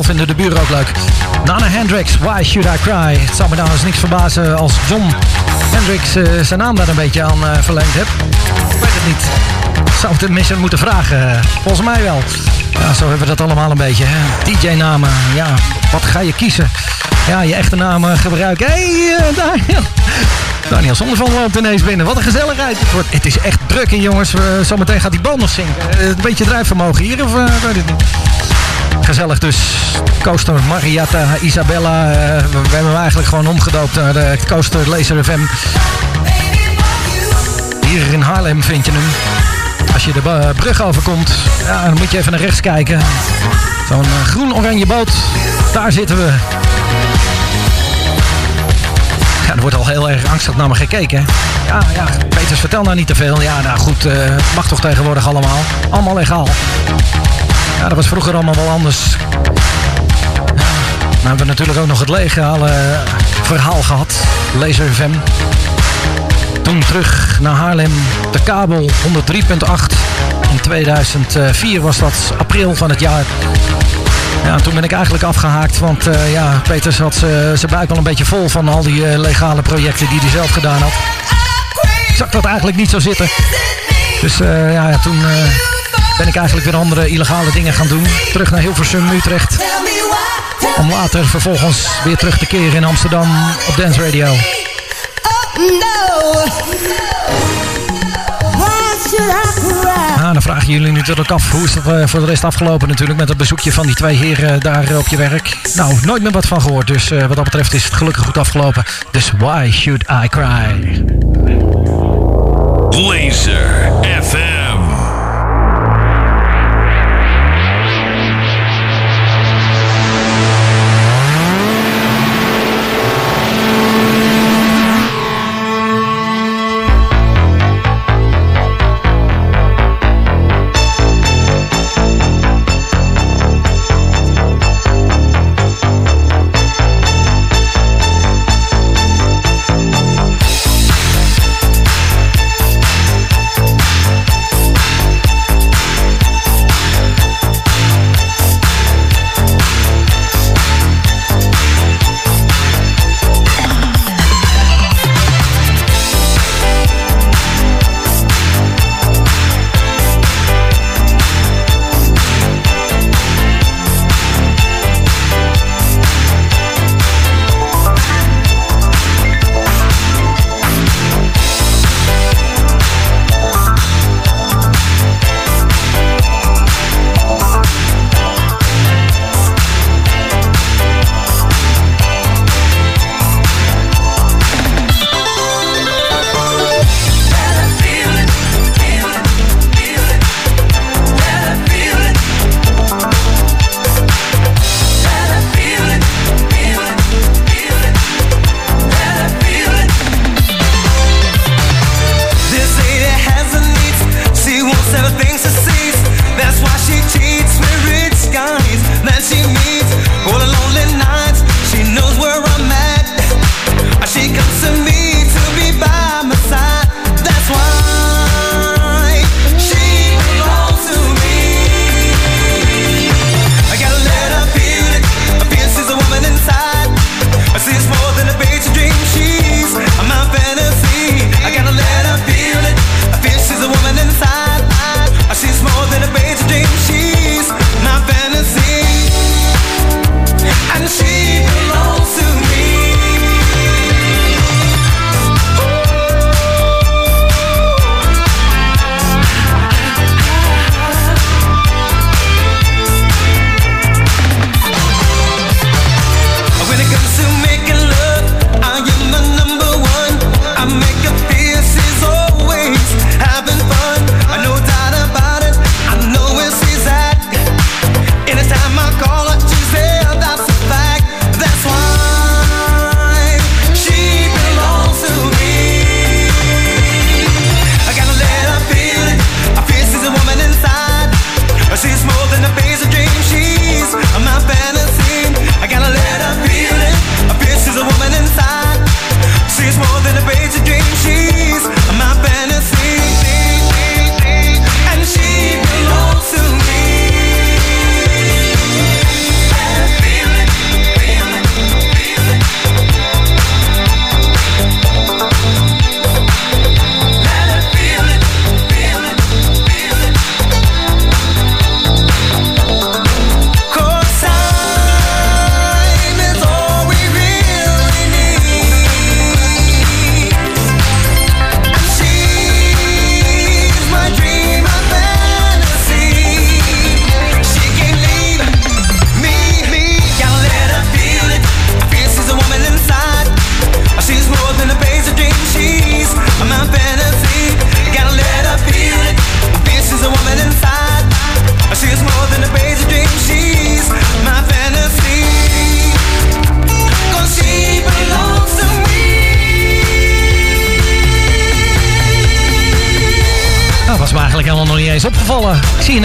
vinden de buren ook leuk. Nana Hendrix, Why Should I Cry? Het zou me nou eens niks verbazen als John Hendrix uh, zijn naam daar een beetje aan uh, verleend heeft. Ik weet het niet. Zou het tenminste moeten vragen. Volgens mij wel. Ja, zo hebben we dat allemaal een beetje. DJ-namen, ja, wat ga je kiezen? Ja, je echte naam gebruiken. Hé, hey, uh, Daniel. Daniel Zondervan loopt ineens binnen. Wat een gezelligheid. Het, wordt, het is echt druk in jongens. zometeen gaat die bal nog zinken. een beetje drijfvermogen hier of weet het niet. Gezellig dus. Coaster Marietta, Isabella. Uh, we hebben hem eigenlijk gewoon omgedoopt naar de Coaster Laser FM. Hier in Haarlem vind je hem. Als je de brug overkomt, ja, dan moet je even naar rechts kijken. Zo'n groen-oranje boot. Daar zitten we. Ja, er wordt al heel erg angstig naar me gekeken. Ja, ja, Peters, vertel nou niet te veel. Ja, nou goed, uh, mag toch tegenwoordig allemaal. Allemaal legaal. Ja, dat was vroeger allemaal wel anders. Nou hebben we natuurlijk ook nog het legale verhaal gehad. Laser. Toen terug naar Haarlem. De kabel 103.8. In 2004 was dat april van het jaar. Ja, toen ben ik eigenlijk afgehaakt, want uh, ja, Peters had zijn buik al een beetje vol van al die uh, legale projecten die hij zelf gedaan had. Ik zag dat eigenlijk niet zo zitten. Dus ja, toen ben ik eigenlijk weer andere illegale dingen gaan doen. Terug naar Hilversum, Utrecht. Om later vervolgens weer terug te keren in Amsterdam op Dance Radio. Ah, dan vragen jullie natuurlijk af, hoe is dat uh, voor de rest afgelopen natuurlijk met het bezoekje van die twee heren daar uh, op je werk? Nou, nooit meer wat van gehoord, dus uh, wat dat betreft is het gelukkig goed afgelopen. Dus why should I cry? Laser FM.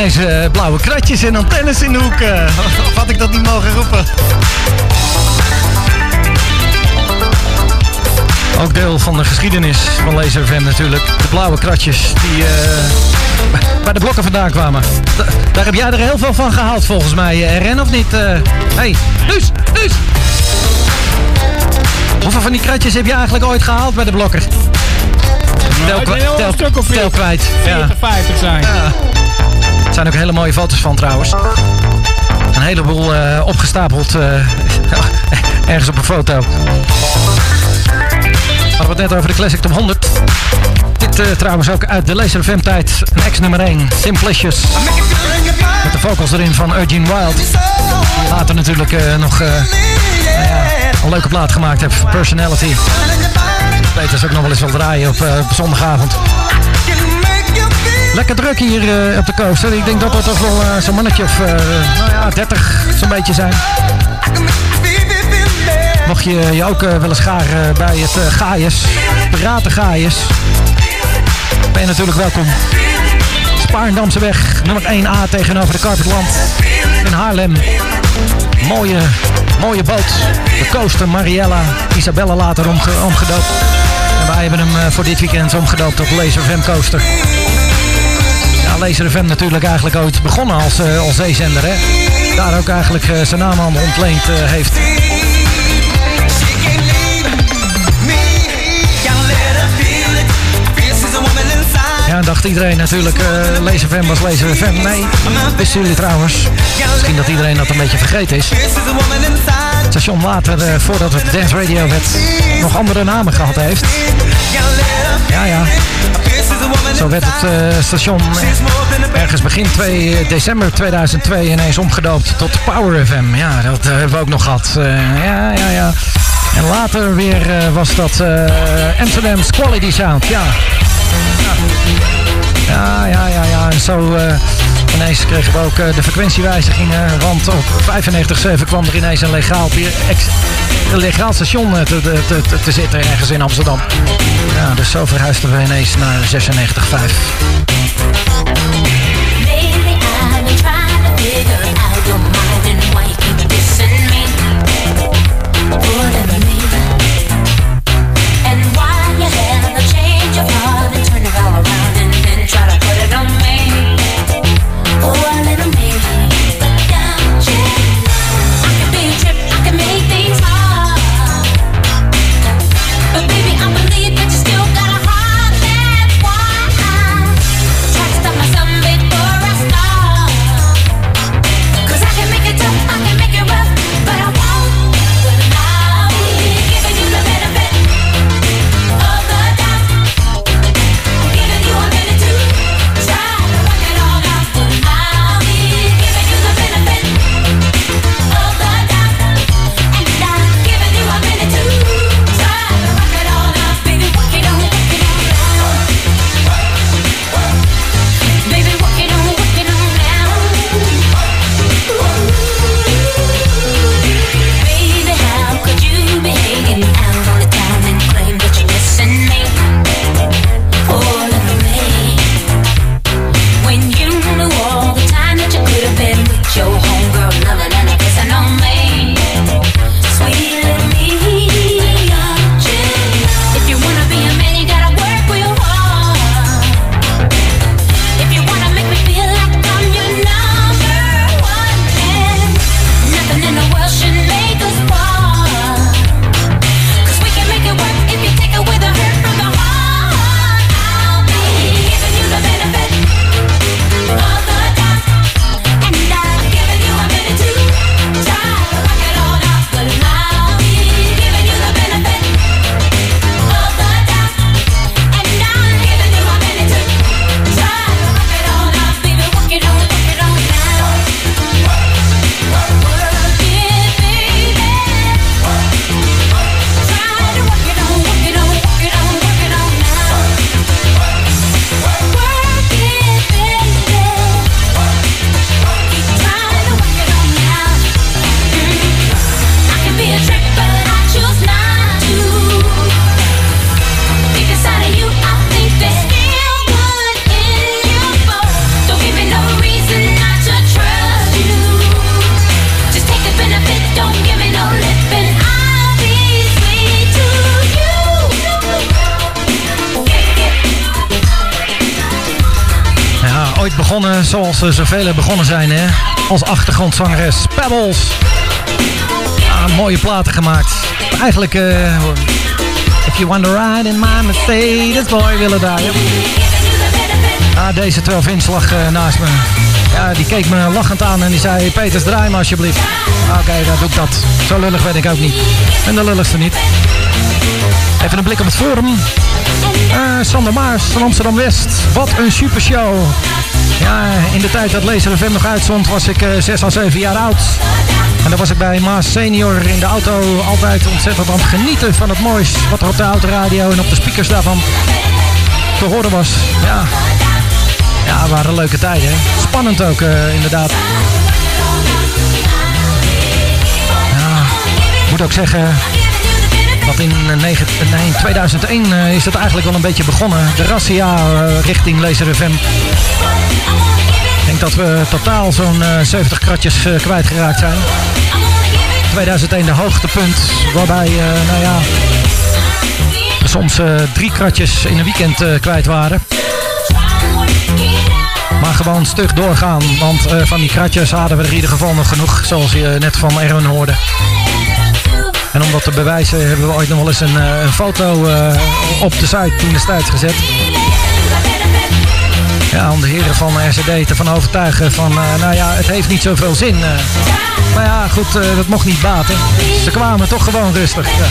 Ineens uh, blauwe kratjes en antennes in de hoek. Uh, of had ik dat niet mogen roepen? Ook deel van de geschiedenis van Laser FM natuurlijk. De blauwe kratjes die uh, bij de blokken vandaan kwamen. Daar heb jij er heel veel van gehaald volgens mij, RN of niet? Hé, hey, Luus! Hoeveel van die kratjes heb je eigenlijk ooit gehaald bij de blokker? Nou, tel, tel, kwijt. 40, ja. 50 zijn. Ja. Zijn ook hele mooie foto's van trouwens. Een heleboel uh, opgestapeld uh, ergens op een foto. Hadden we het net over de Classic Top 100. Dit uh, trouwens ook uit de Laser FM tijd. Een ex nummer 1, Simplicious. Met de vocals erin van Eugene Wild. Later natuurlijk nog nou een leuke plaat gemaakt heeft. Personality. Peters ook nog wel eens wil draaien op, op zondagavond. Lekker druk hier uh, op de coaster. Ik denk dat er toch wel uh, zo'n mannetje of nou ja, 30 zo'n beetje zijn. Mocht je je ook willen scharen bij het uh, Gaius, Piraten Gaius, ben je natuurlijk welkom. Spaarndamseweg, nummer 1A tegenover de Carpetland in Haarlem. Mooie, mooie boot. De coaster Mariella, Isabella later omge omgedoopt. En wij hebben hem voor dit weekend omgedoopt tot Laser FM Coaster. Ja, Laser FM natuurlijk eigenlijk ooit begonnen als, uh, als zeezender. Hè? Daar ook eigenlijk uh, zijn naam aan ontleend heeft. Ja, dacht iedereen natuurlijk, uh, Laser FM was Laser FM. Nee, wisten jullie trouwens. Misschien dat iedereen dat een beetje vergeten is. Het station later, voordat het Dance Radio werd, nog andere namen gehad heeft. Ja, ja. Zo werd het uh, station ergens begin 2 december 2002 ineens omgedoopt tot Power FM. Ja, dat hebben we ook nog gehad. ja, ja, ja. En later weer was dat Amsterdam's Quality Sound. Ja. Ja, ja, ja, ja. En zo ineens kregen we ook uh, de frequentiewijzigingen. Want op 95.7 kwam er ineens een legaal, legaal station te, te, te, te, zitten ergens in Amsterdam. Ja, dus zo verhuisden we ineens naar 96.5. zijn, hè? Als achtergrondzangeres Pebbles. Ah, mooie platen gemaakt. Eigenlijk, uh, if you to ride in my Mercedes, boy, willen daar. Ah, deze 12 inch lag uh, naast me. Ja, die keek me lachend aan en die zei: Peters, draai me alsjeblieft. Oké, okay, dan doe ik dat. Zo lullig ben ik ook niet. En de lulligste niet. Even een blik op het forum. Uh, Sander Maars van Amsterdam West. Wat een supershow. Ja, in de tijd dat Laser FM nog uitzond was ik uh, 6 à 7 jaar oud. En dan was ik bij Maas Senior in de auto altijd ontzettend aan het genieten van het moois wat er op de autoradio en op de speakers daarvan te horen was. Ja, ja waren leuke tijden. Hè? Spannend ook uh, inderdaad. Ja, moet ook zeggen, dat in 9, nee, 2001 uh, is het eigenlijk wel een beetje begonnen. De razzia uh, richting Laser FM. Ik denk dat we totaal zo'n uh, 70 kratjes kwijtgeraakt zijn. 2001 de hoogtepunt, waarbij, nou ja, soms drie kratjes in een weekend kwijt waren. Maar gewoon stug doorgaan, want van die kratjes hadden we er in ieder geval nog genoeg, zoals je net van Erwin hoorde. En om dat te bewijzen hebben we ooit nog wel eens een, een foto uh, op de site toen destijds gezet. Ja, om de heren van RCD ervan overtuigen van, uh, nou ja, het heeft niet zoveel zin. Maar ja, goed, dat mocht niet baten. Ze kwamen toch gewoon rustig. Ja.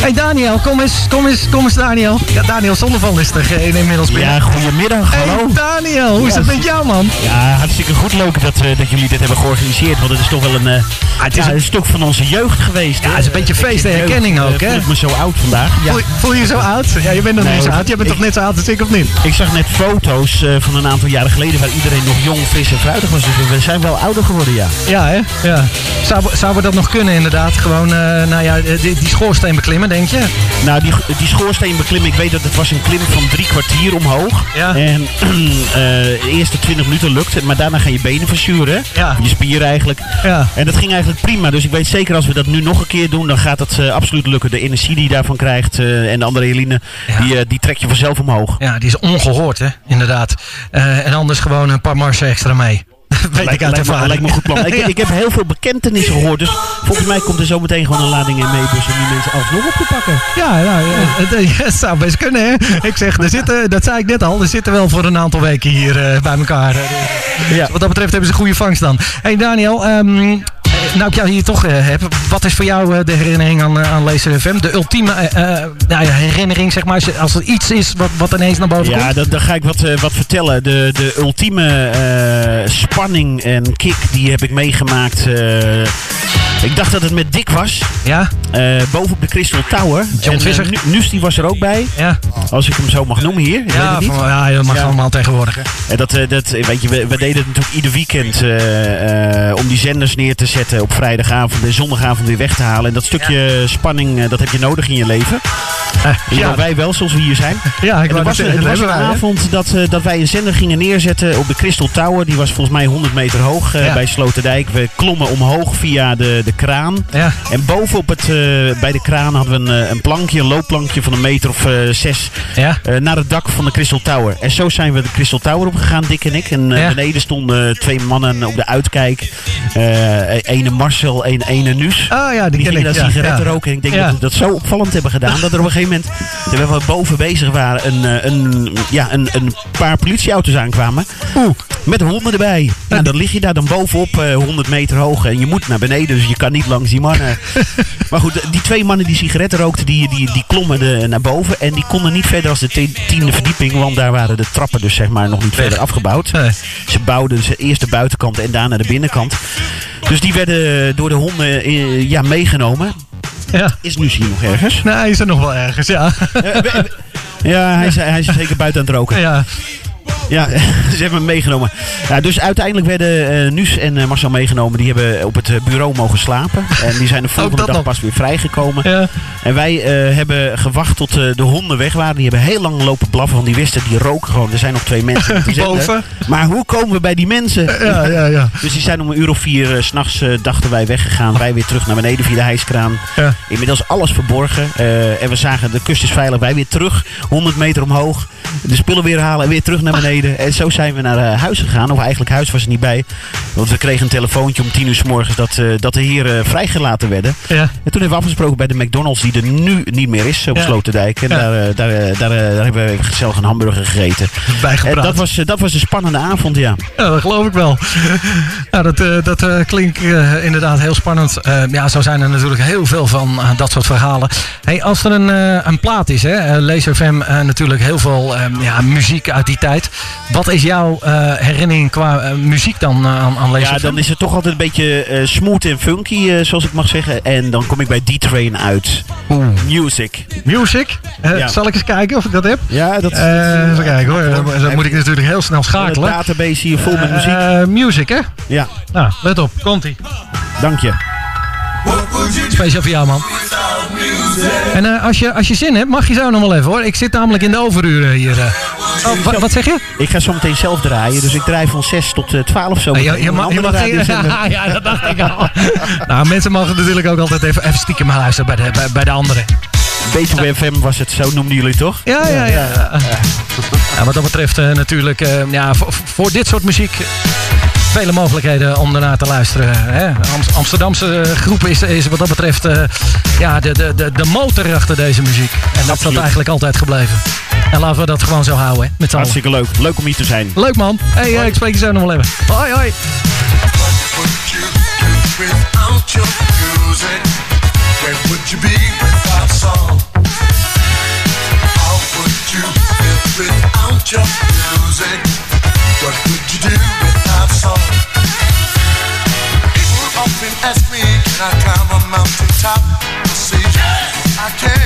Hey Daniel, kom eens, kom eens, kom eens Daniel. Ja, Daniel Zondervan is er inmiddels binnen. Ja, goedemiddag, hallo. Hey Daniel, hoe is het met jou man? Ja, hartstikke goed. Leuk dat, uh, dat jullie dit hebben georganiseerd. Want het is toch wel een, uh, ah, het is ja, een stuk van onze jeugd geweest. Ja, het is een beetje feest en herkenning ook, hè? Voel ik me zo oud vandaag. Voel, voel, je je zo oud? Ja, je bent nog nee, niet zo oud. Je bent ik, toch net zo oud als ik, of niet? Ik zag net foto's van een aantal jaren geleden waar iedereen nog jong, fris en fruitig was. Dus we zijn wel ouder geworden, ja. Ja, hè? Ja. Zou, zou we dat nog kunnen inderdaad? Gewoon, nou ja, die, die schoorsteen beklimmen, denk je? Nou, die, die schoorsteen beklimmen, ik weet dat het was een klim van drie kwartier omhoog. Ja. En uh, de eerste 20 minuten lukt maar daarna gaan je benen verzuren. Ja. Je spieren eigenlijk. Ja. En dat ging eigenlijk prima. Dus ik weet zeker als we dat nu nog een keer doen, dan gaat dat uh, absoluut lukken. De energie die je daarvan krijgt en de adrenaline, ja. die, die trek je vanzelf omhoog. Ja, die is ongehoord, hè? Inderdaad. en anders gewoon een paar marsen extra mee. Weet lijkt, ik uit lijkt, me, lijkt me een goed plan. ik, ik, heb heel veel bekentenissen gehoord. Dus volgens mij komt er zo meteen gewoon een lading in meebus om die mensen alsnog op te pakken. Ja, nou, ja, het, het, zou best kunnen. Hè? Ik zeg, er zitten, dat zei ik net al, er zitten wel voor een aantal weken hier uh, bij elkaar. Ja. Dus wat dat betreft hebben ze een goede vangst dan. hey Daniel, um, nou ik jou hier toch uh, heb, wat is voor jou uh, de herinnering aan, aan Laser FM? De ultieme nou herinnering, zeg maar, als er iets is wat, wat ineens naar boven ja, komt? Ja, dan ga ik wat, wat vertellen. De, de ultieme spanning en kick, die heb ik meegemaakt... Ik dacht dat het met Dick was. Ja. Uh, boven op de Crystal Tower. John en, Visser. Uh, Nus die was er ook bij. Ja. Als ik hem zo mag noemen hier. Ik ja, weet het van, ja, je mag ja. allemaal tegenwoordig. Hè. En dat, dat, weet je, we, we, deden het natuurlijk ieder weekend om die zenders neer te zetten op vrijdagavond en zondagavond weer weg te halen. En dat stukje ja. spanning, dat heb je nodig in je leven. ja, wij wel, zoals we hier zijn. Ja, ik en was, er was een avond dat, dat wij een zender gingen neerzetten op de Crystal Tower. Die was volgens mij 100 meter hoog bij Sloterdijk. We klommen omhoog via de, de kraan. Ja. En bovenop het, uh, bij de kraan hadden we een, een plankje, een loopplankje van een meter of uh, zes. Ja. Uh, naar het dak van de Crystal Tower. En zo zijn we de Crystal Tower opgegaan, Dick en ik. En ja. beneden stonden twee mannen op de uitkijk. Ene Marcel, een, ene Nuus. Oh ja, die, die gingen daar sigaretten ja. roken. En ik denk dat we dat zo opvallend hebben gedaan. dat er op een gegeven moment, terwijl we boven bezig waren, een, een, ja, een, een paar politieauto's aankwamen. Oeh. Met honden erbij. Nou, dan lig je daar dan bovenop, 100 meter hoog. En je moet naar beneden, dus je kan niet langs die mannen. maar goed, die twee mannen die sigaretten rookten, die, die, die klommen de, naar boven. En die konden niet verder als de tiende verdieping, want daar waren de trappen dus zeg maar nog niet verder afgebouwd. Ze bouwden ze eerst de buitenkant en daarna de binnenkant. Dus die werden door de honden uh, ja, meegenomen. Ja. Is nu hier nog ergens? Nee, hij is er nog wel ergens, ja. ja, hij is, hij is zeker buiten aan het roken. Ja. Ja, ze hebben hem meegenomen. Ja, dus uiteindelijk werden uh, Nuus en uh, Marcel meegenomen. Die hebben op het uh, bureau mogen slapen. En die zijn de volgende dag nog. pas weer vrijgekomen. Ja. En wij hebben gewacht tot de honden weg waren. Die hebben heel lang lopen blaffen. Want die wisten, die roken gewoon. Er zijn nog twee mensen Boven. Maar hoe komen we bij die mensen? Ja, ja, ja. Dus die zijn om een uur of vier s s'nachts dachten wij weggegaan. Wij weer terug naar beneden via de hijskraan. Ja. Inmiddels alles verborgen. en we zagen de kust is veilig. Wij weer terug. 100 meter omhoog. De spullen weer halen en weer terug naar beneden. beneden. En zo zijn we naar uh, huis gegaan. Of eigenlijk huis was er niet bij. Want we kregen een telefoontje om tien uur s morgens dat, uh, dat de heren vrijgelaten werden. Ja. En toen hebben we afgesproken bij de McDonald's die er nu niet meer is op Ja. Sloterdijk. En daar, eh, daar, eh, daar, eh, daar hebben we gezellig een hamburger gegeten. En dat was, eh, dat was een spannende avond, ja. Ja, dat geloof ik wel. Ja, dat eh, dat eh, klinkt eh, inderdaad heel spannend. Eh, ja, zo zijn er natuurlijk heel veel van eh, dat soort verhalen. Hey, als er een, eh, een plaat is, hè, eh, Laser FM, eh, natuurlijk heel veel eh, ja, muziek uit die tijd. Wat is jouw eh, herinnering qua eh, muziek dan eh, aan, aan Laser Ja, dan is het toch altijd een beetje smooth en funky, zoals ik mag zeggen. En dan kom ik bij D-Train uit. Music. Music? Ja. Zal ik eens kijken of ik dat heb? Ja, dat even kijken hoor. Dan, dan moet ik natuurlijk heel snel De schakelen. database hier vol met muziek. Music, hè? Ja, Nou, let op. Komt-ie. dank je. Speciaal voor jou, man. En eh, als, je, als je zin hebt, mag je zo nog wel even hoor. Ik zit namelijk in de overuren hier. eh. Oh, wa- wat zeg je? Ik ga zo meteen zelf draaien, dus ik draai van 6 tot eh, 12 zo. Ah, meteen je, mag, je mag ja, dat dacht ik al. nou, mensen mogen natuurlijk ook altijd even, even stiekem maar luisteren bij de, bij, bij de anderen. Beethoven FM was het, zo noemden jullie toch? Ja, ja, ja. ja wat dat betreft eh, natuurlijk, eh, ja, voor, voor dit soort muziek vele mogelijkheden om ernaar te luisteren. Hè? Am- Amsterdamse eh, groep is, is wat dat betreft eh, ja, de, de, de, de motor achter deze muziek. En dat is dat eigenlijk altijd gebleven. En laten we dat gewoon zo houden, hè, met z'n allen. Hartstikke leuk. Leuk om hier te zijn. Leuk man. Hey, eh, ik spreek je zo nog wel even. Hoi, hoi. would you do often ask me, can I climb a mountain top? I say, yes, I can.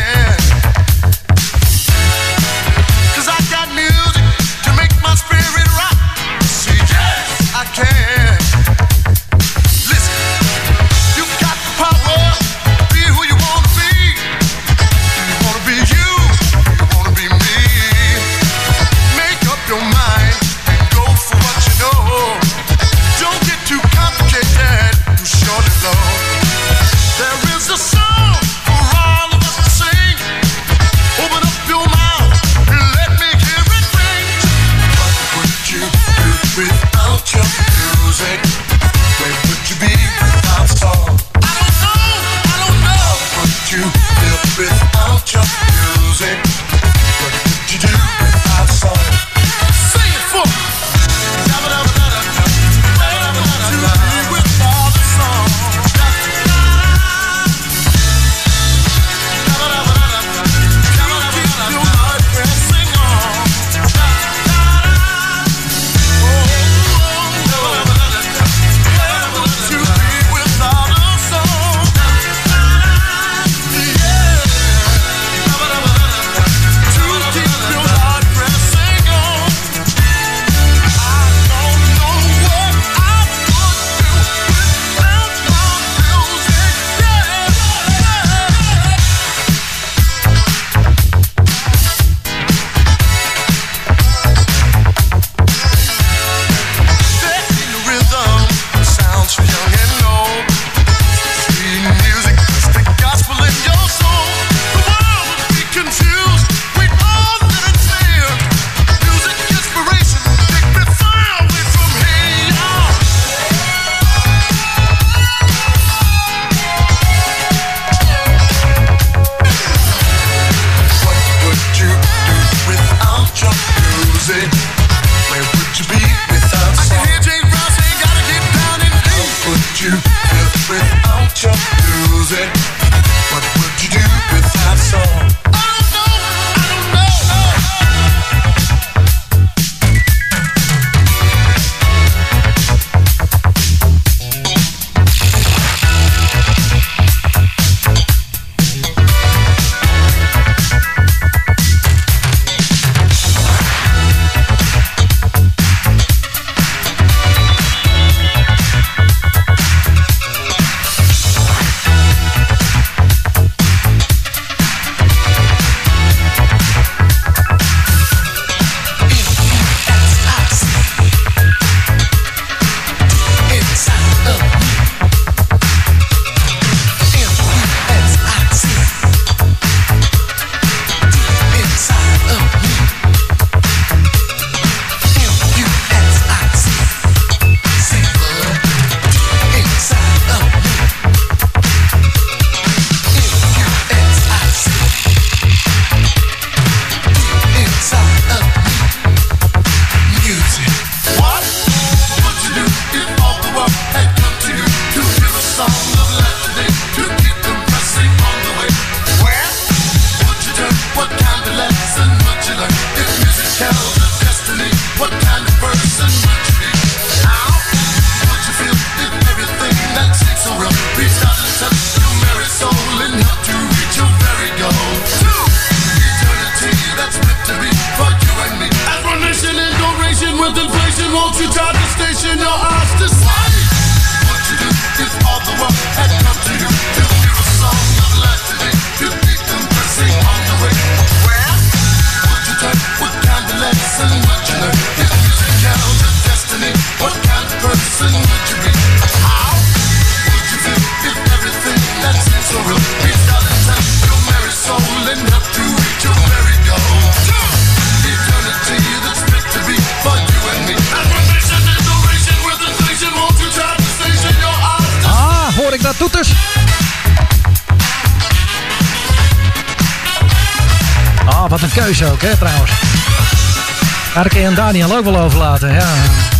Daniel ook wel overlaten. Ja,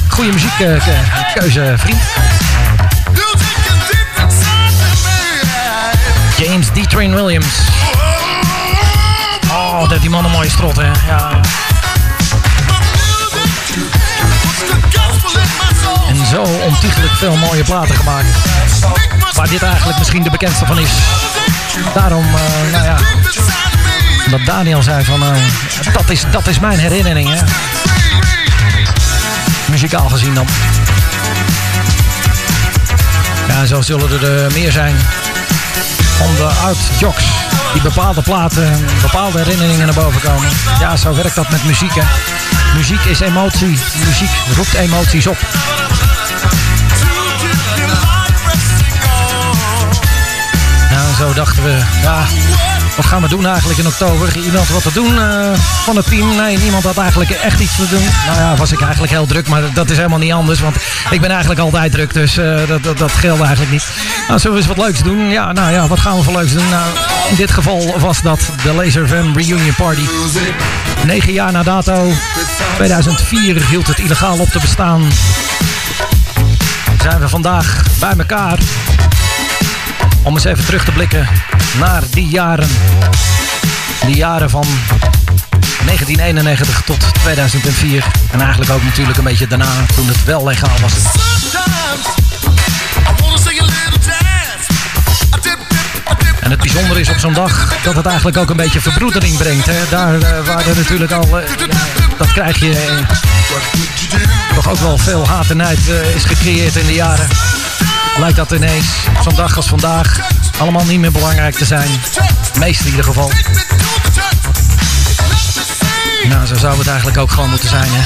goede muziekkeuze, vriend. Of me. James D. Train Williams. Oh, dat die man een mooie strot, hè. Ja. En zo ontiegelijk veel mooie platen gemaakt. Waar dit eigenlijk misschien de bekendste van is. Daarom, eh, nou ja, dat Daniel zei van, eh, dat, is, dat is mijn herinnering, hè. Muzikaal gezien dan. Ja, zo zullen er eh, meer zijn van de oud-jocks die bepaalde platen, bepaalde herinneringen naar boven komen. Ja, zo werkt dat met muziek, hè. Muziek is emotie. Muziek roept emoties op. Ja, zo dachten we, ja, wat gaan we doen eigenlijk in oktober? Iemand wat te doen eh, van het team? Nee, niemand had eigenlijk echt iets te doen. Nou ja, was ik eigenlijk heel druk, maar dat is helemaal niet anders. Want ik ben eigenlijk altijd druk, dus eh, dat, dat, dat geldt eigenlijk niet. Nou, zullen we eens wat leuks doen? Ja, nou ja, wat gaan we voor leuks doen? Nou, in dit geval was dat de Laser Van Reunion Party. Negen jaar na dato, 2004 hield het illegaal op te bestaan. Zijn we vandaag bij elkaar om eens even terug te blikken naar die jaren. Die jaren van 1991 tot 2004. En eigenlijk ook natuurlijk een beetje daarna, toen het wel legaal was. En het bijzondere is op zo'n dag dat het eigenlijk ook een beetje verbroedering brengt. Hè? Daar eh, waar er natuurlijk al, eh, ja, dat krijg je, eh, toch ook wel veel haat en nijd eh, is gecreëerd in de jaren. Lijkt dat ineens, zo'n dag als vandaag, allemaal niet meer belangrijk te zijn. Het meeste in ieder geval. Nou, zo zou het eigenlijk ook gewoon moeten zijn. Hè?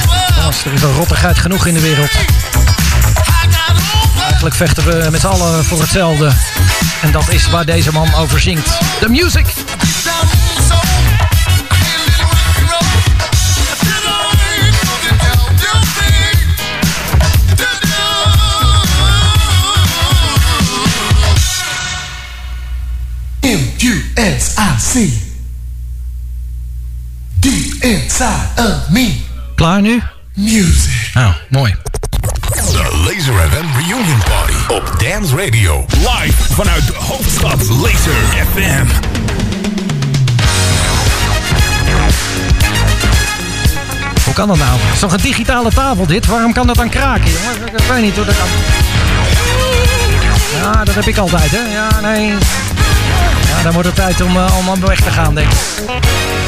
Er is al rottigheid genoeg in de wereld. Eigenlijk vechten we met z'n allen voor hetzelfde. En dat is waar deze man over zingt. De music! M-U-S-I-C Deep inside of me Klaar nu? Music Nou, mooi. De Laser FM Reunion Party op Dance Radio. Live vanuit de hoofdstad Laser FM. Hoe kan dat nou? Het is toch een digitale tafel dit? Waarom kan dat dan kraken, jongen? Ik, ik weet niet hoe dat kan. Ja, dat heb ik altijd, hè? Ja, nee. Ja, dan wordt het tijd om, uh, om weg te gaan, denk ik.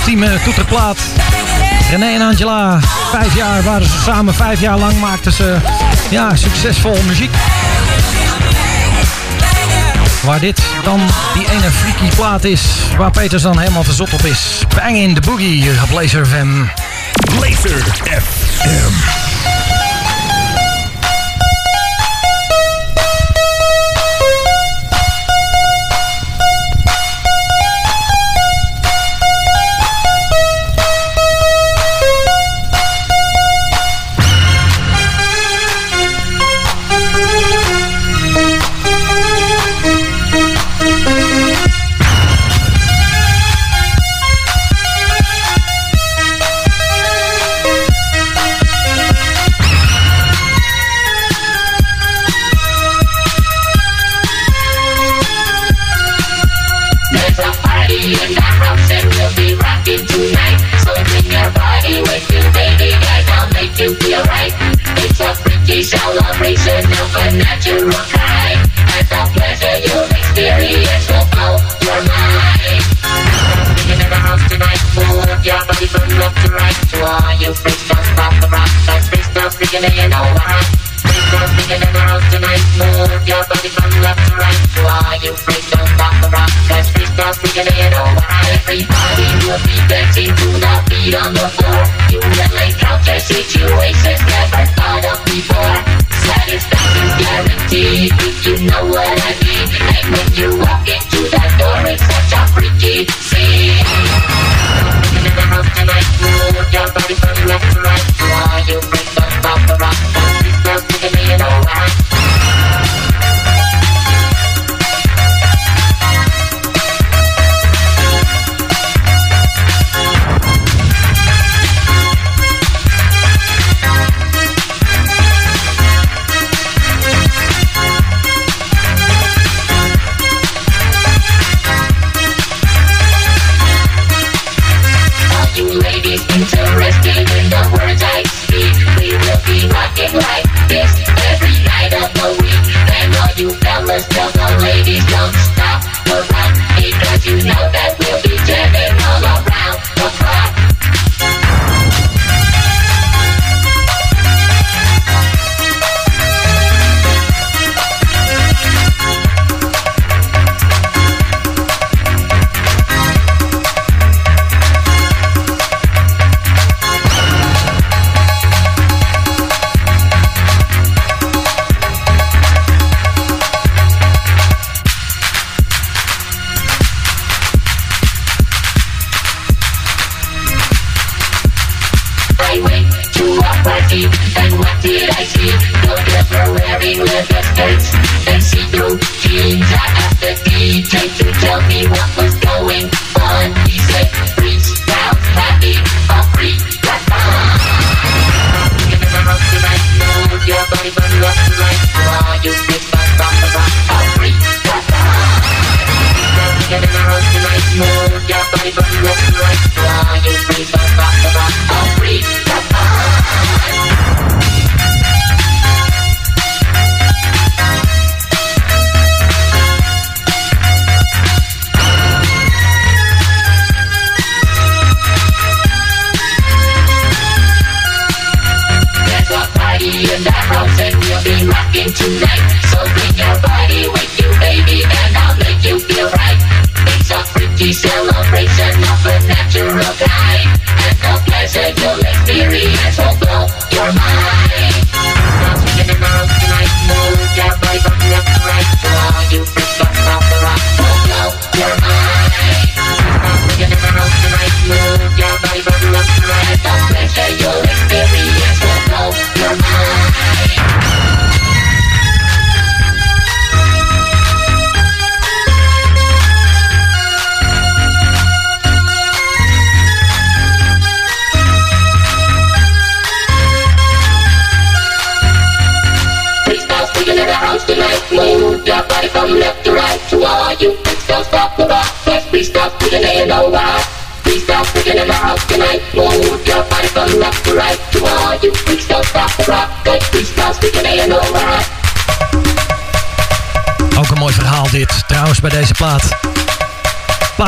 Ultieme toeterplaat. René en Angela, vijf jaar waren ze samen, vijf jaar lang maakten ze ja, succesvol muziek. Waar dit dan die ene freaky plaat is, waar Peters dan helemaal verzot op is. Bang in the Boogie op Laser FM. Laser FM.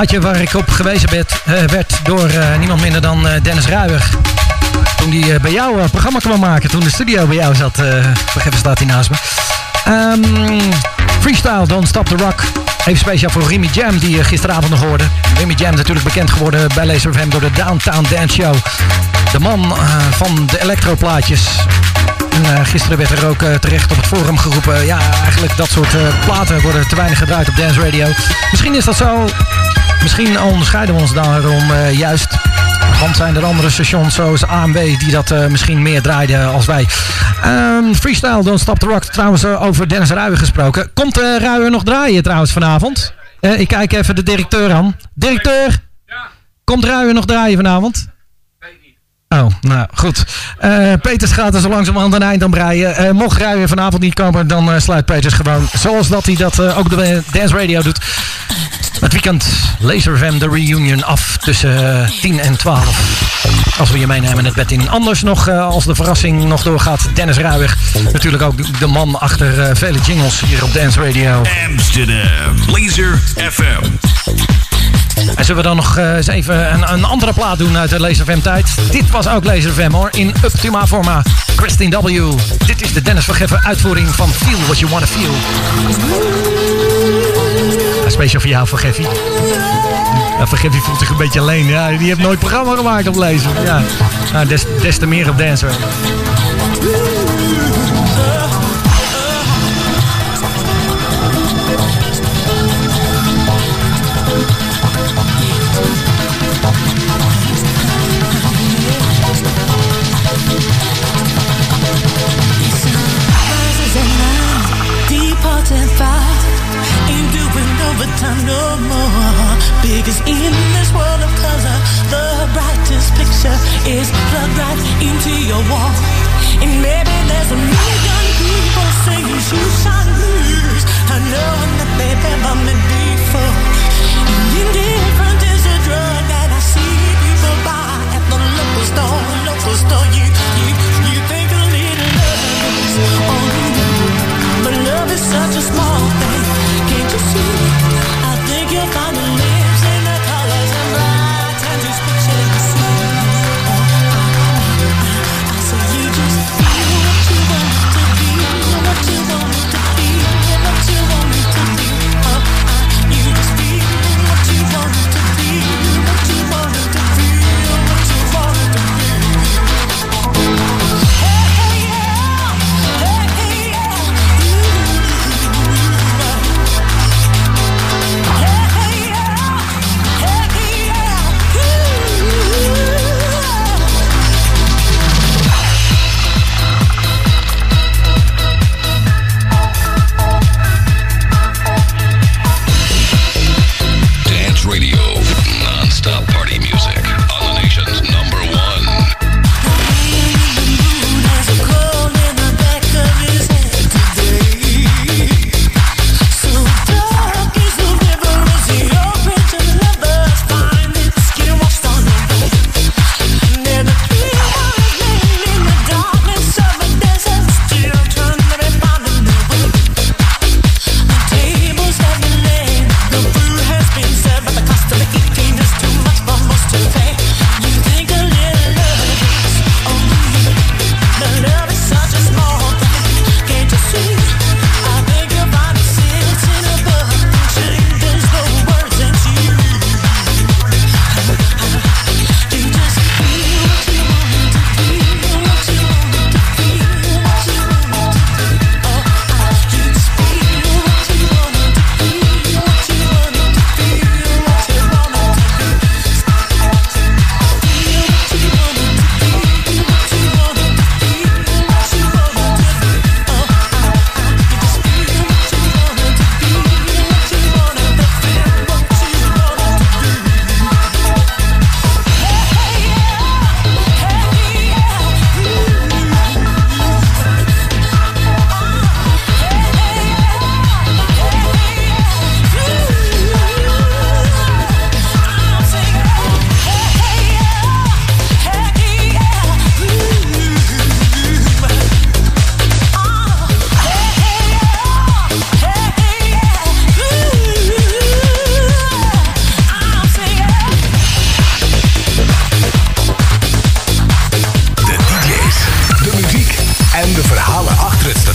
Plaatje waar ik op gewezen werd, uh, werd door uh, niemand minder dan uh, Dennis Ruijer. Toen die bij jou programma kwam maken, toen de studio bij jou zat. wacht even, staat hij naast me. Um, freestyle, Don't Stop the Rock. Even speciaal voor Remy Jam, die je gisteravond nog hoorde. Remy Jam natuurlijk bekend geworden bij Laser FM door de Downtown Dance Show. De man van de elektroplaatjes. En uh, gisteren werd er ook uh, terecht op het forum geroepen... ja, eigenlijk dat soort uh, platen worden te weinig gedraaid op Dance Radio. Misschien is dat zo. Misschien onderscheiden we ons daarom juist. Want zijn er andere stations zoals AMW die dat misschien meer draaiden als wij. Um, freestyle, Don't Stop the Rock. Trouwens over Dennis Ruijer gesproken. Komt uh, Ruijer nog draaien trouwens vanavond? ik kijk even de directeur aan. Directeur? Ja. Komt Ruijer nog draaien vanavond? Oh, nou goed. Peters gaat er zo langzamerhand een eind aan breien. Uh, mocht Ruijen vanavond niet komen, dan sluit Peters gewoon. Zoals dat hij dat ook de Dance Radio doet. Het weekend Laser FM de reunion af tussen 10 en 12. Als we je meenemen het bed in. Anders nog, als de verrassing nog doorgaat, Dennis Ruijer. Natuurlijk ook de man achter vele jingles hier op Dance Radio. Amsterdam Laser FM. En zullen we dan nog eens even een, een andere plaat doen uit de Laser FM tijd? Dit was ook Laser FM hoor, in Optima Forma. Christine W. Dit is de Dennis Vergeffen uitvoering van Feel What You Wanna Feel. Speciaal voor jou, Vergeffie. Ja, Vergeffie voelt zich een beetje alleen. Ja, die heeft nooit programma gemaakt op Laser. Ja, nou, des, des te meer op Dancer.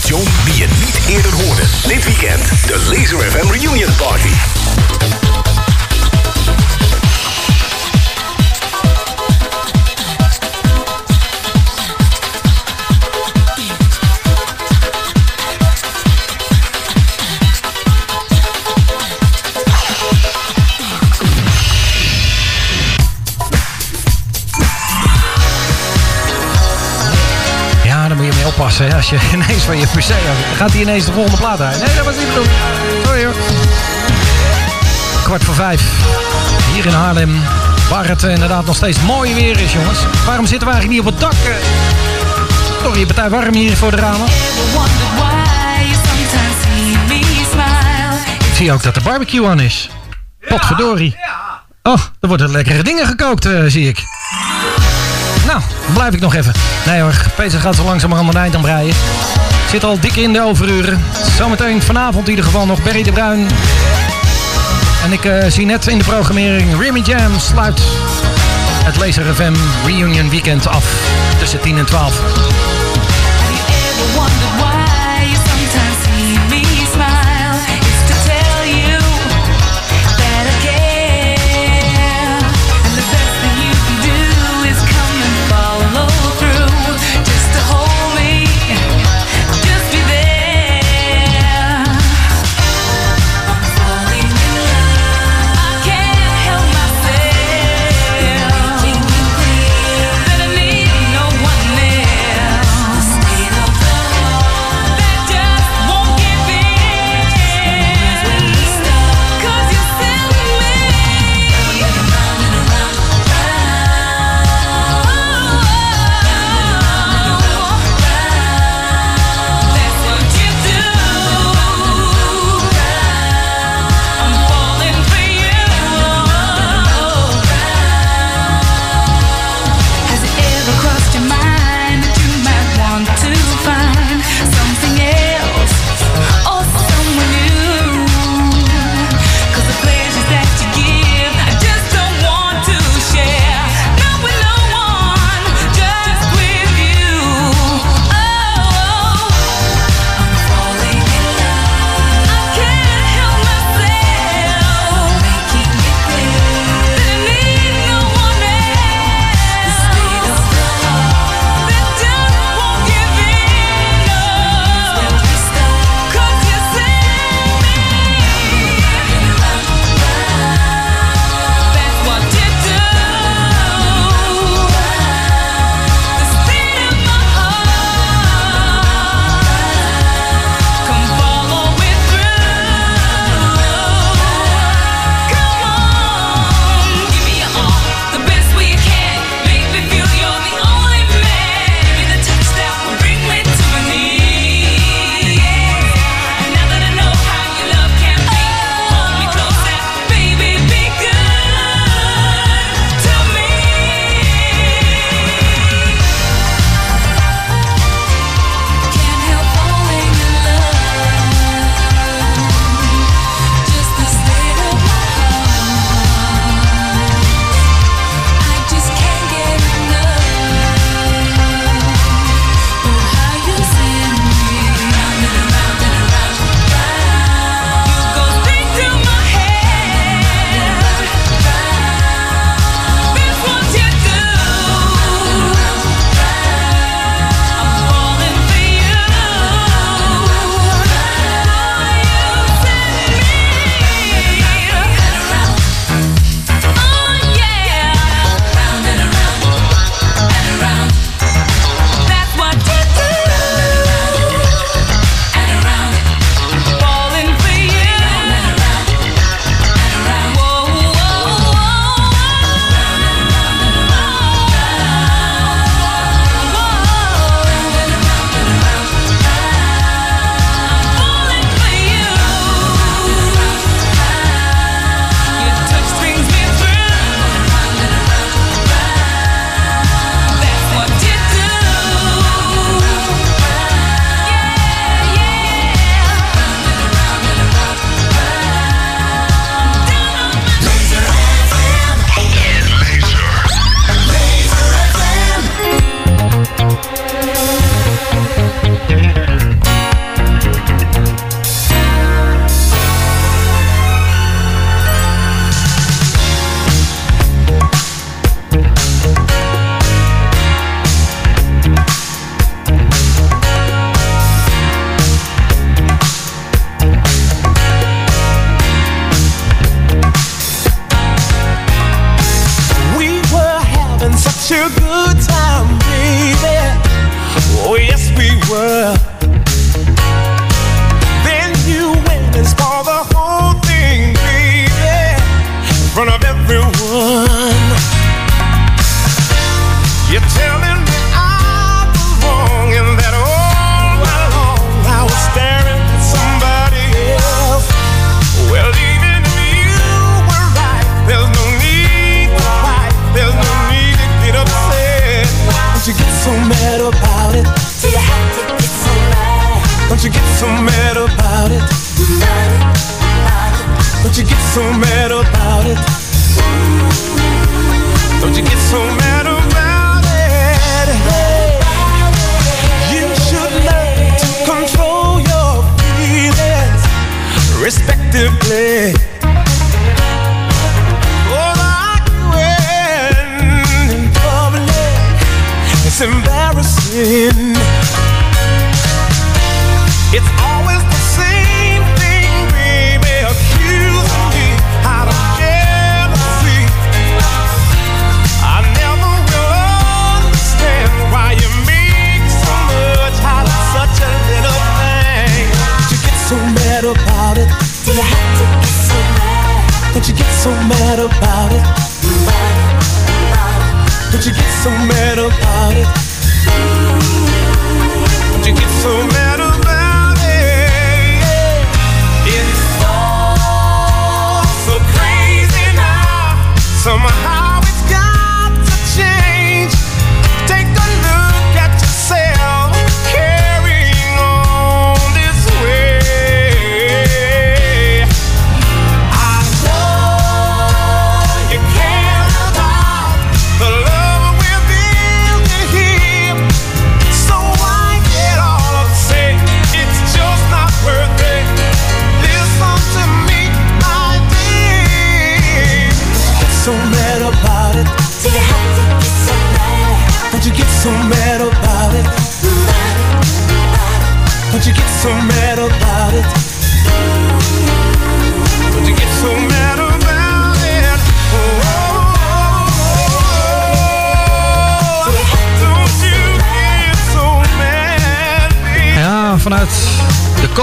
Station die je niet eerder hoorde. Dit weekend de Laser FM Reunion Party. Hè? Als je ineens van je PC. Gaat hij ineens de volgende plaat uit? Nee, dat was niet bedoeld. Sorry hoor. Kwart voor vijf. Hier in Haarlem. Waar het eh, inderdaad nog steeds mooi weer is, jongens. Waarom zitten we eigenlijk niet op het dak? eh? Je partij warm hier voor de ramen. Ik zie ook dat de barbecue aan is. Potverdorie. Oh, er worden lekkere dingen gekookt, eh, zie ik. Nou, dan blijf ik nog even. Nee hoor, Peter gaat zo langzamerhand een eind aan breien. Zit al dik in de overuren. Zometeen vanavond in ieder geval nog Berry de Bruin. En ik eh, zie net in de programmering Remy Jam sluit het Laser FM Reunion Weekend af. Tussen 10 en 12.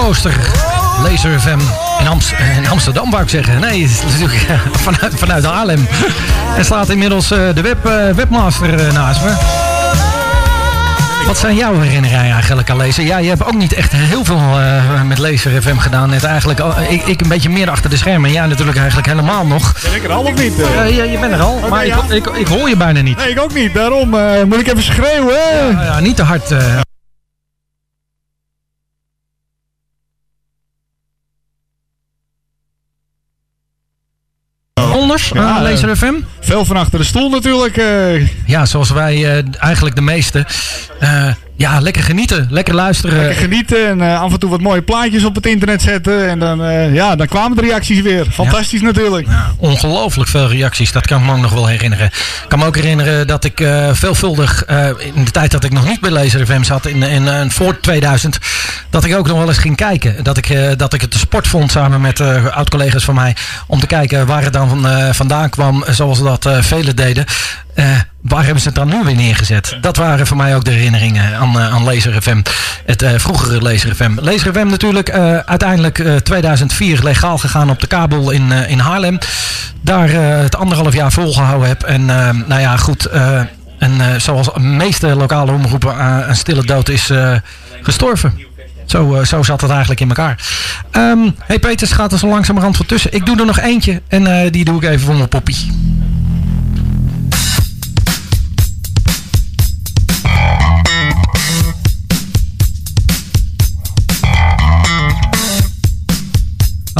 Coaster Laser FM in, Amst- in Amsterdam wou ik zeggen. Nee, het is natuurlijk eh, vanuit, vanuit Haarlem. Er staat inmiddels eh, de web, eh, webmaster eh, naast me. Wat zijn jouw herinneringen eigenlijk aan Laser? Ja, je hebt ook niet echt heel veel eh, met Laser FM gedaan. Net eigenlijk, al- ik, ik een beetje meer achter de schermen. Ja, natuurlijk eigenlijk helemaal nog. Ben ik er al of niet? eh? Eh, je, bent er al, maar ik, ja. ik, ik hoor je bijna niet. Nee, ik ook niet. Daarom eh, moet ik even schreeuwen. ja, niet te hard. Eh. Onders, Ja, aan Laser FM? Veel van achter de stoel natuurlijk. eh. Ja, zoals wij eh, eigenlijk de meeste. Ja, lekker genieten, lekker luisteren. Lekker genieten en eh, af en toe wat mooie plaatjes op het internet zetten. En dan, eh, ja, dan kwamen de reacties weer. Fantastisch natuurlijk. Ongelooflijk veel reacties, dat kan ik me ook nog wel herinneren. Ik kan me ook herinneren dat ik eh, veelvuldig, in de tijd dat ik nog niet bij Laser FM zat, in, in, eh, voor 2000, dat ik ook nog wel eens ging kijken. Dat ik, dat ik het de sport vond samen met oud-collega's van mij, om te kijken waar het dan van, vandaan kwam, zoals dat velen deden. Waar hebben ze het dan nu weer neergezet? Dat waren voor mij ook de herinneringen aan, eh, aan Laser FM. Het eh, vroegere Laser FM. Laser FM natuurlijk eh, uiteindelijk eh 2004 legaal gegaan op de kabel in, in Haarlem. Daar het anderhalf jaar volgehouden heb. En nou ja, goed. en zoals de meeste lokale omroepen een stille dood is gestorven. Zo, zo zat het eigenlijk in elkaar. Ehm hey Peters gaat er zo langzamerhand voor tussen. Ik doe er nog eentje en die doe ik even voor mijn poppie.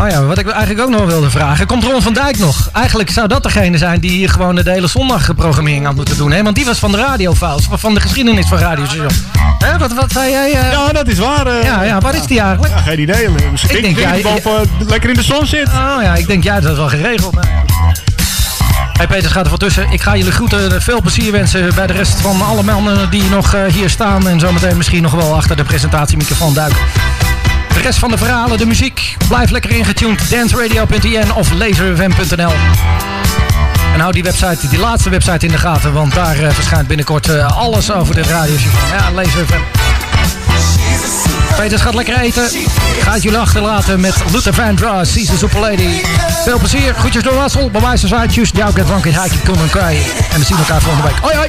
Oh ja, wat ik eigenlijk ook nog wilde vragen. Komt Ron van Dijk nog? Eigenlijk zou dat degene zijn die hier gewoon de hele zondagprogrammering had moeten doen. Hè? Want die was van de radiofiles. Van de geschiedenis van radiostation. Hè? Wat, wat zei jij? eh? Ja, dat is waar. eh. ja, ja, waar is die eigenlijk? Ja, geen idee. Misschien Ik denk, eh, lekker in de zon zit. Oh ja, ik denk jij dat is wel geregeld. Nou ja. Hey Peters gaat er van tussen. Ik ga jullie groeten. Veel plezier wensen bij de rest van alle mannen die nog eh, hier staan. En zometeen misschien nog wel achter de presentatiemicrofoon duiken. De rest van de verhalen, de muziek. Blijf lekker ingetuned. danceradio.nl of laserfm.nl. En hou die website, die laatste website in de gaten. Want daar eh, verschijnt binnenkort eh, alles over de radiostation. Ja, laserfm. Peters gaat lekker eten. Gaat jullie achterlaten met Luther Vandross, She's a Super Lady. Veel plezier. Groetjes door Russell. Bij wijze van. Jouw get drunk in Haakje Kom en Krijgen. En we zien elkaar volgende week. Hoi hoi.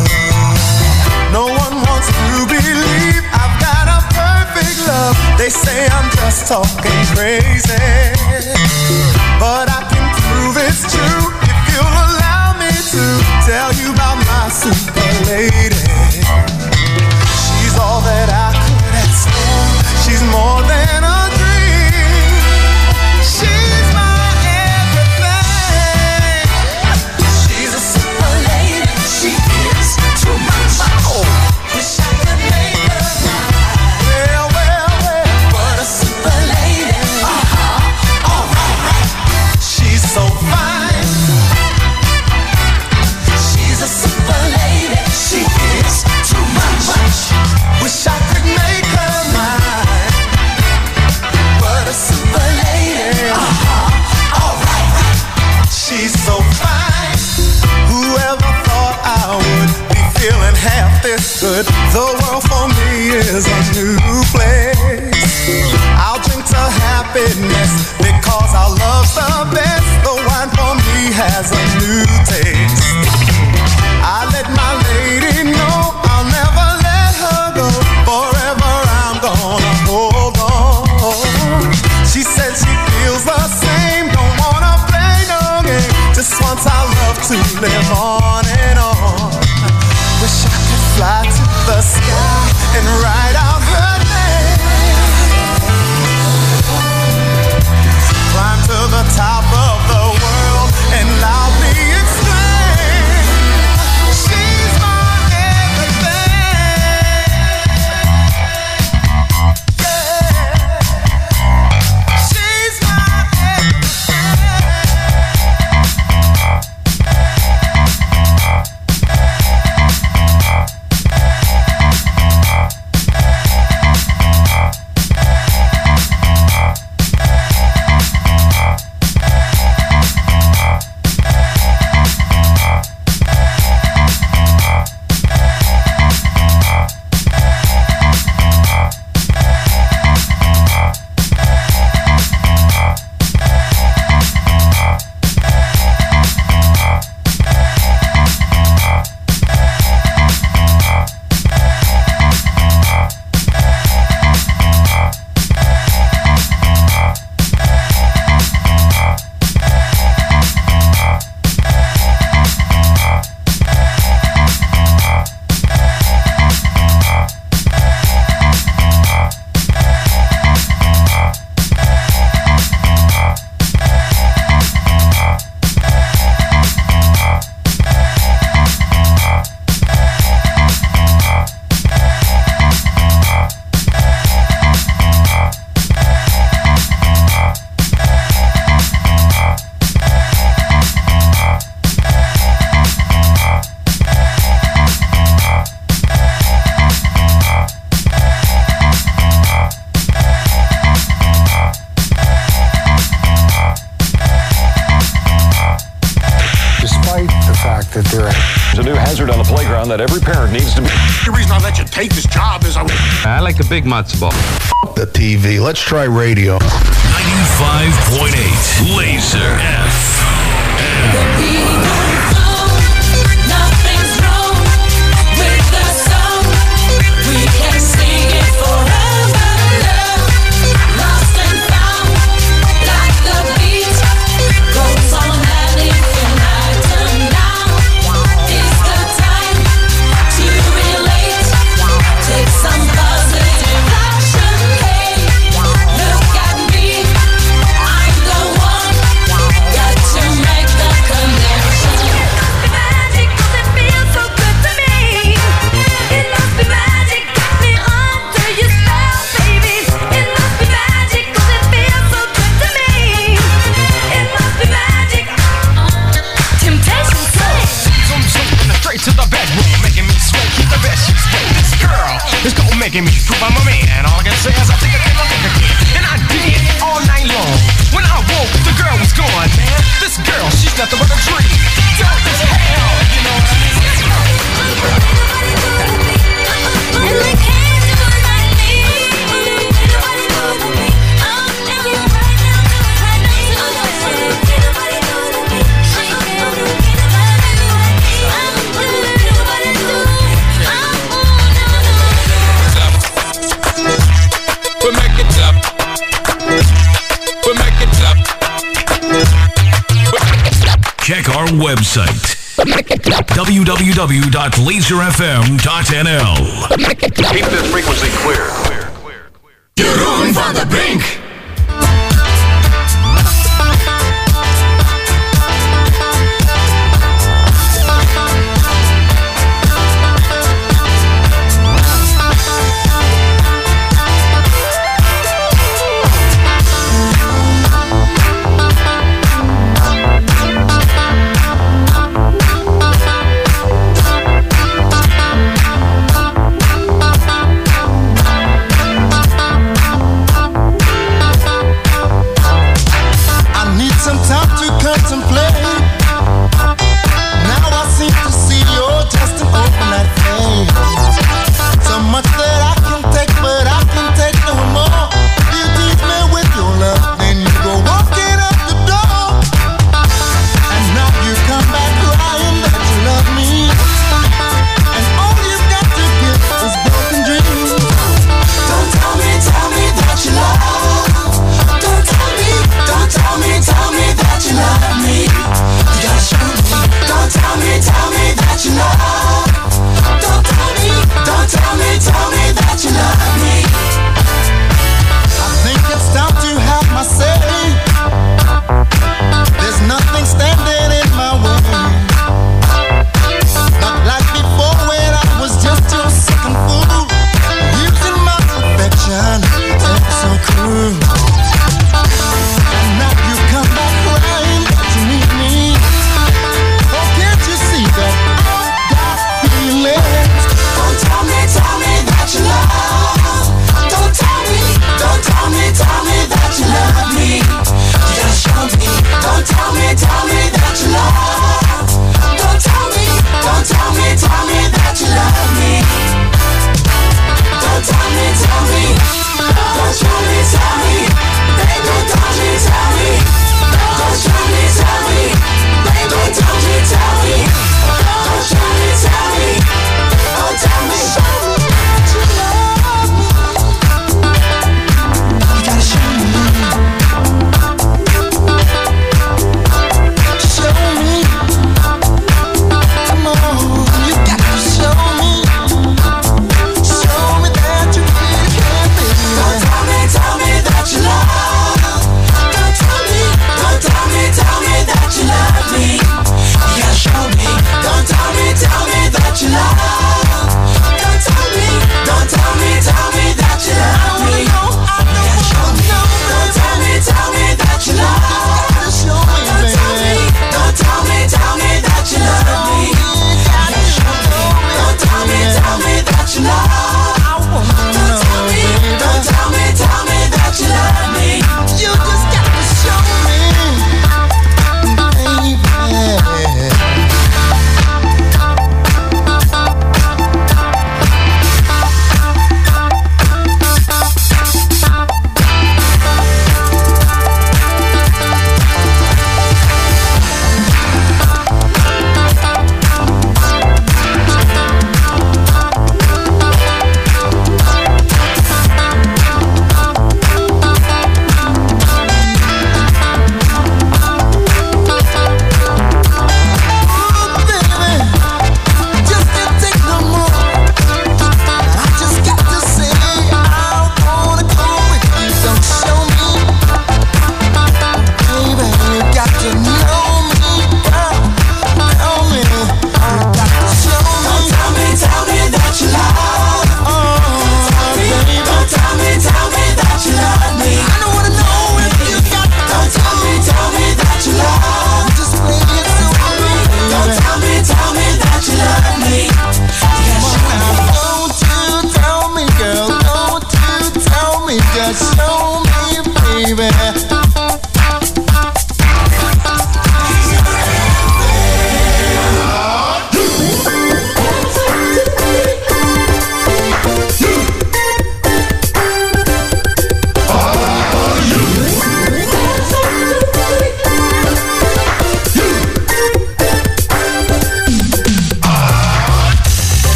talking crazy. big matzo ball. F- the TV. Let's try radio.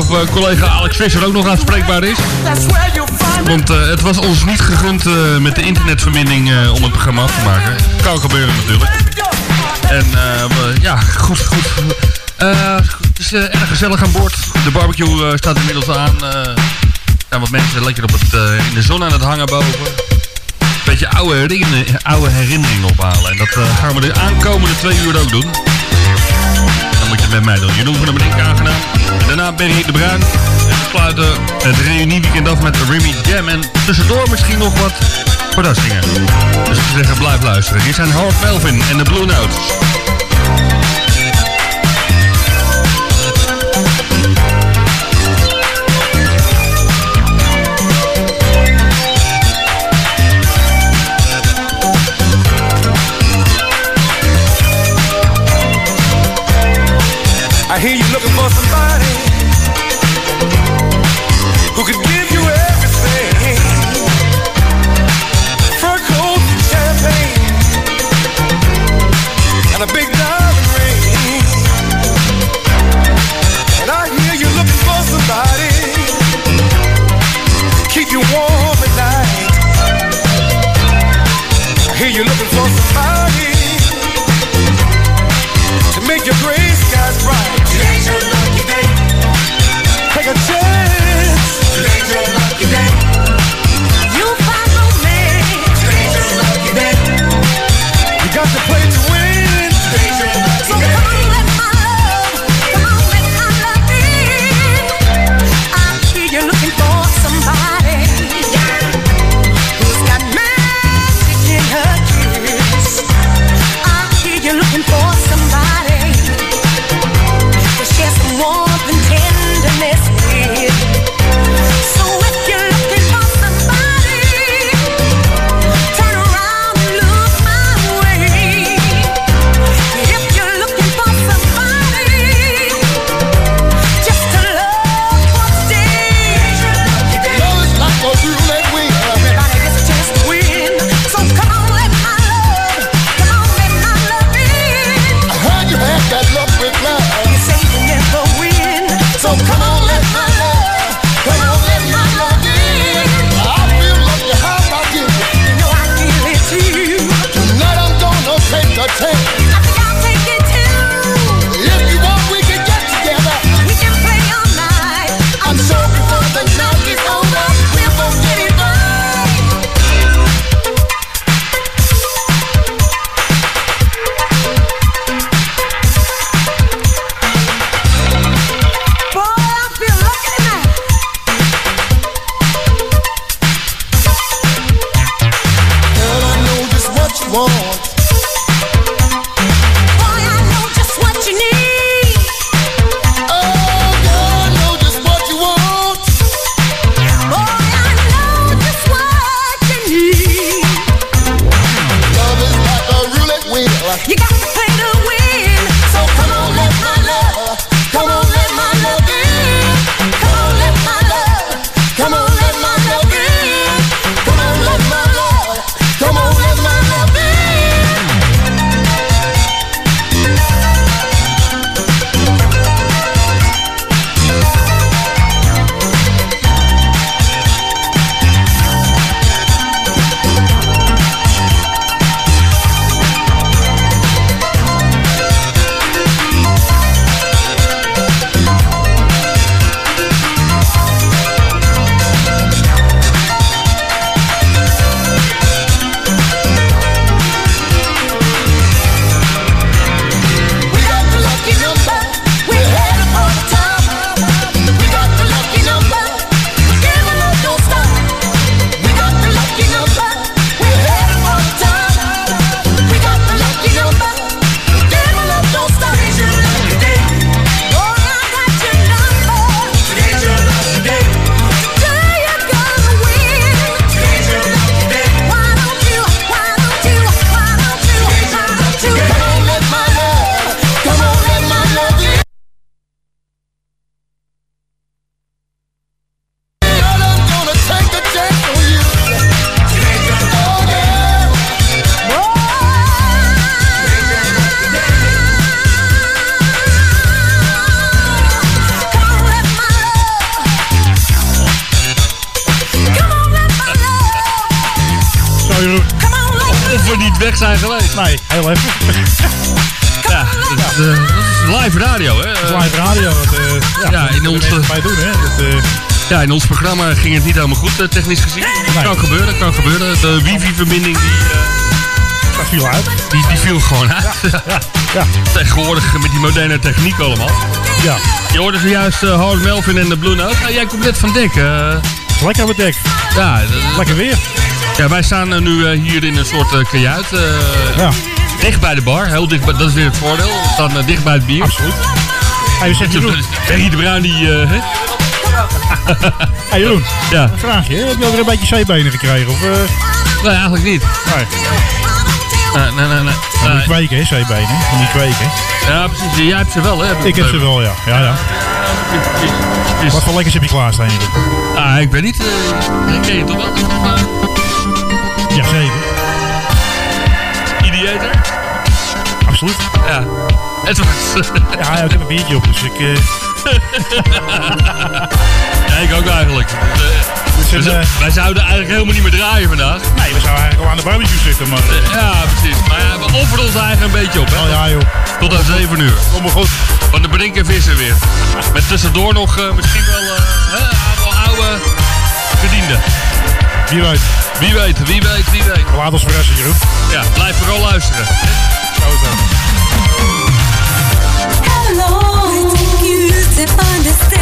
of eh, collega Alex Visser ook nog aanspreekbaar is. Want eh, het was ons niet gegund eh, met de internetverbinding om het programma af te maken. Kan gebeuren natuurlijk. En we, ja, goed, goed. het is erg gezellig aan boord. De barbecue staat inmiddels aan. En wat mensen lekker op het, in de zon aan het hangen boven beetje oude, herinneringen, oude herinneringen ophalen. En dat gaan we de aankomende twee uur ook doen. Dan moet je het met mij doen. Je noemt me een aangenaam. Daarna Berry de Bruin. En we sluiten het reunieweekend af met Remy Jam. En tussendoor misschien nog wat verrassingen. Dus ik zeggen, blijf luisteren. Hier zijn Howard Melvin en de Blue Notes. I hear you looking for Ja, in ons programma ging het niet helemaal goed, eh, technisch gezien. Kan gebeuren, kan gebeuren. De wifi-verbinding die, eh, dat viel uit. die, die viel gewoon uit. ja. Tegenwoordig met die moderne techniek allemaal. Ja. Je hoorde zojuist uh, Howard Melvin en de Blue Note. Nou, jij komt net van dek. eh. Lekker op dek. Ja, Lekker weer. Ja, wij staan nu hier in een soort eh, kajuit. Ja. Dicht bij de bar, heel dicht bij, dat is weer het voordeel. We staan dicht bij het bier. Absoluut. Zeg Jeroen. Ferry de Bruin die... Hey Jeroen, Ja. een vraagje. Heb je alweer een beetje zeebenen gekregen? Of, eh Nee, eigenlijk niet. nee. Nee, nee, nee. nee. Van die kweken, hè, zeebenen. Van die kweken. Ja, precies. Jij hebt ze wel, hè? Ik heb ze wel, ja. ja, ja. Dus- Wat voor lekkers heb je klaarstaan, Jeroen? Ah, ik weet niet. eh, ik ken je toch wel? Eh, Jazeker. Ideator? Absoluut. Ja. Het was... Ja, ja, ik heb een biertje op, dus ik... eh, ja, ik ook eigenlijk. We een, eh, wij zouden eigenlijk helemaal niet meer draaien vandaag. nee, we zouden eigenlijk al aan de barbecue zitten, maar... Eh, Ja, precies. Maar ja, we offeren ons eigen een beetje op, hè? Oh ja, joh. Tot aan 7 uur. Kom maar goed. Van de Brink en Visser weer. Met tussendoor nog eh, misschien wel hè, wel oude gedienden. Wie weet. Wie weet, wie weet, wie weet. Laat ons verrassen, Jeroen. Ja, blijf vooral luisteren. Zo is dat. them understand.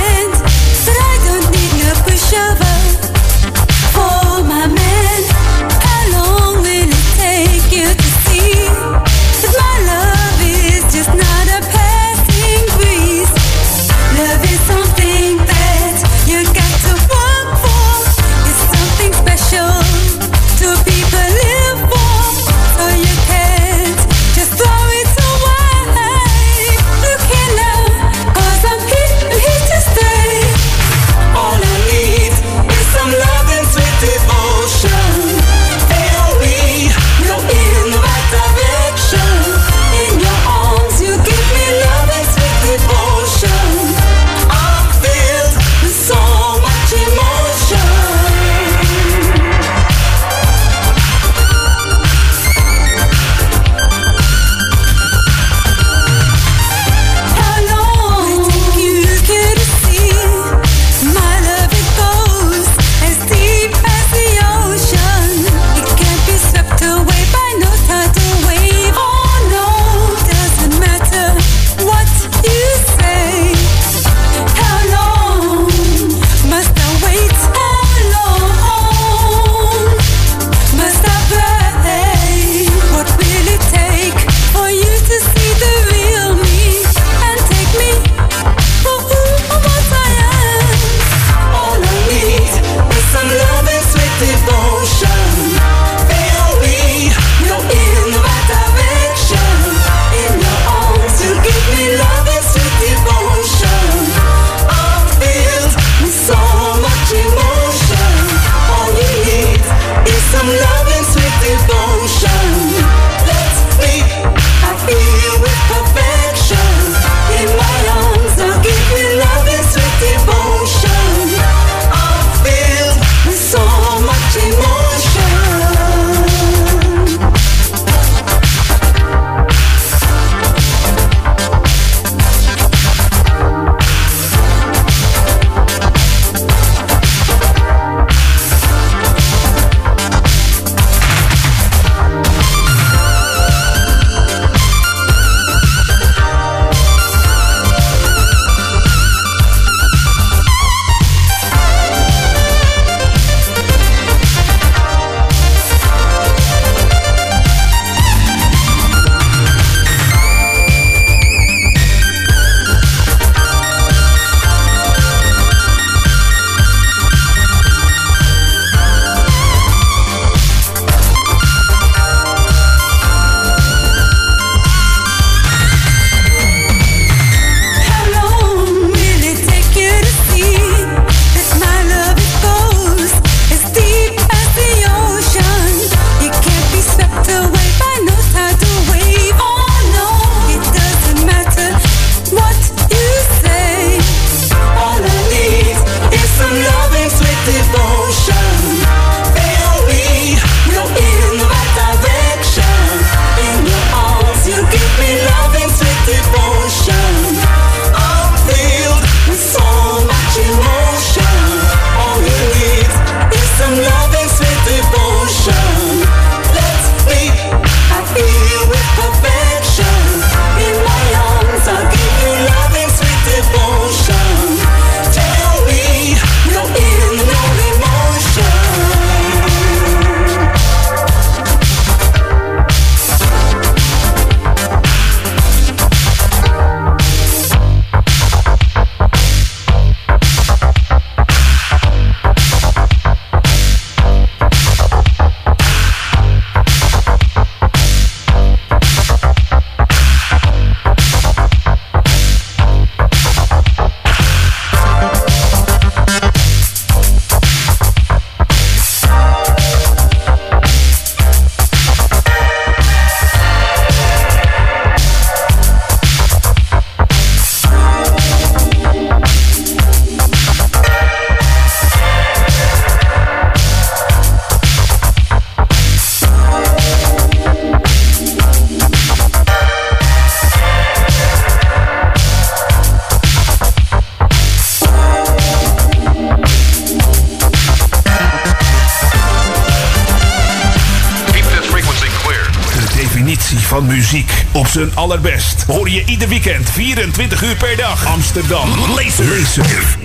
allerbest. Hoor je ieder weekend 24 uur per dag. Amsterdam. Laser.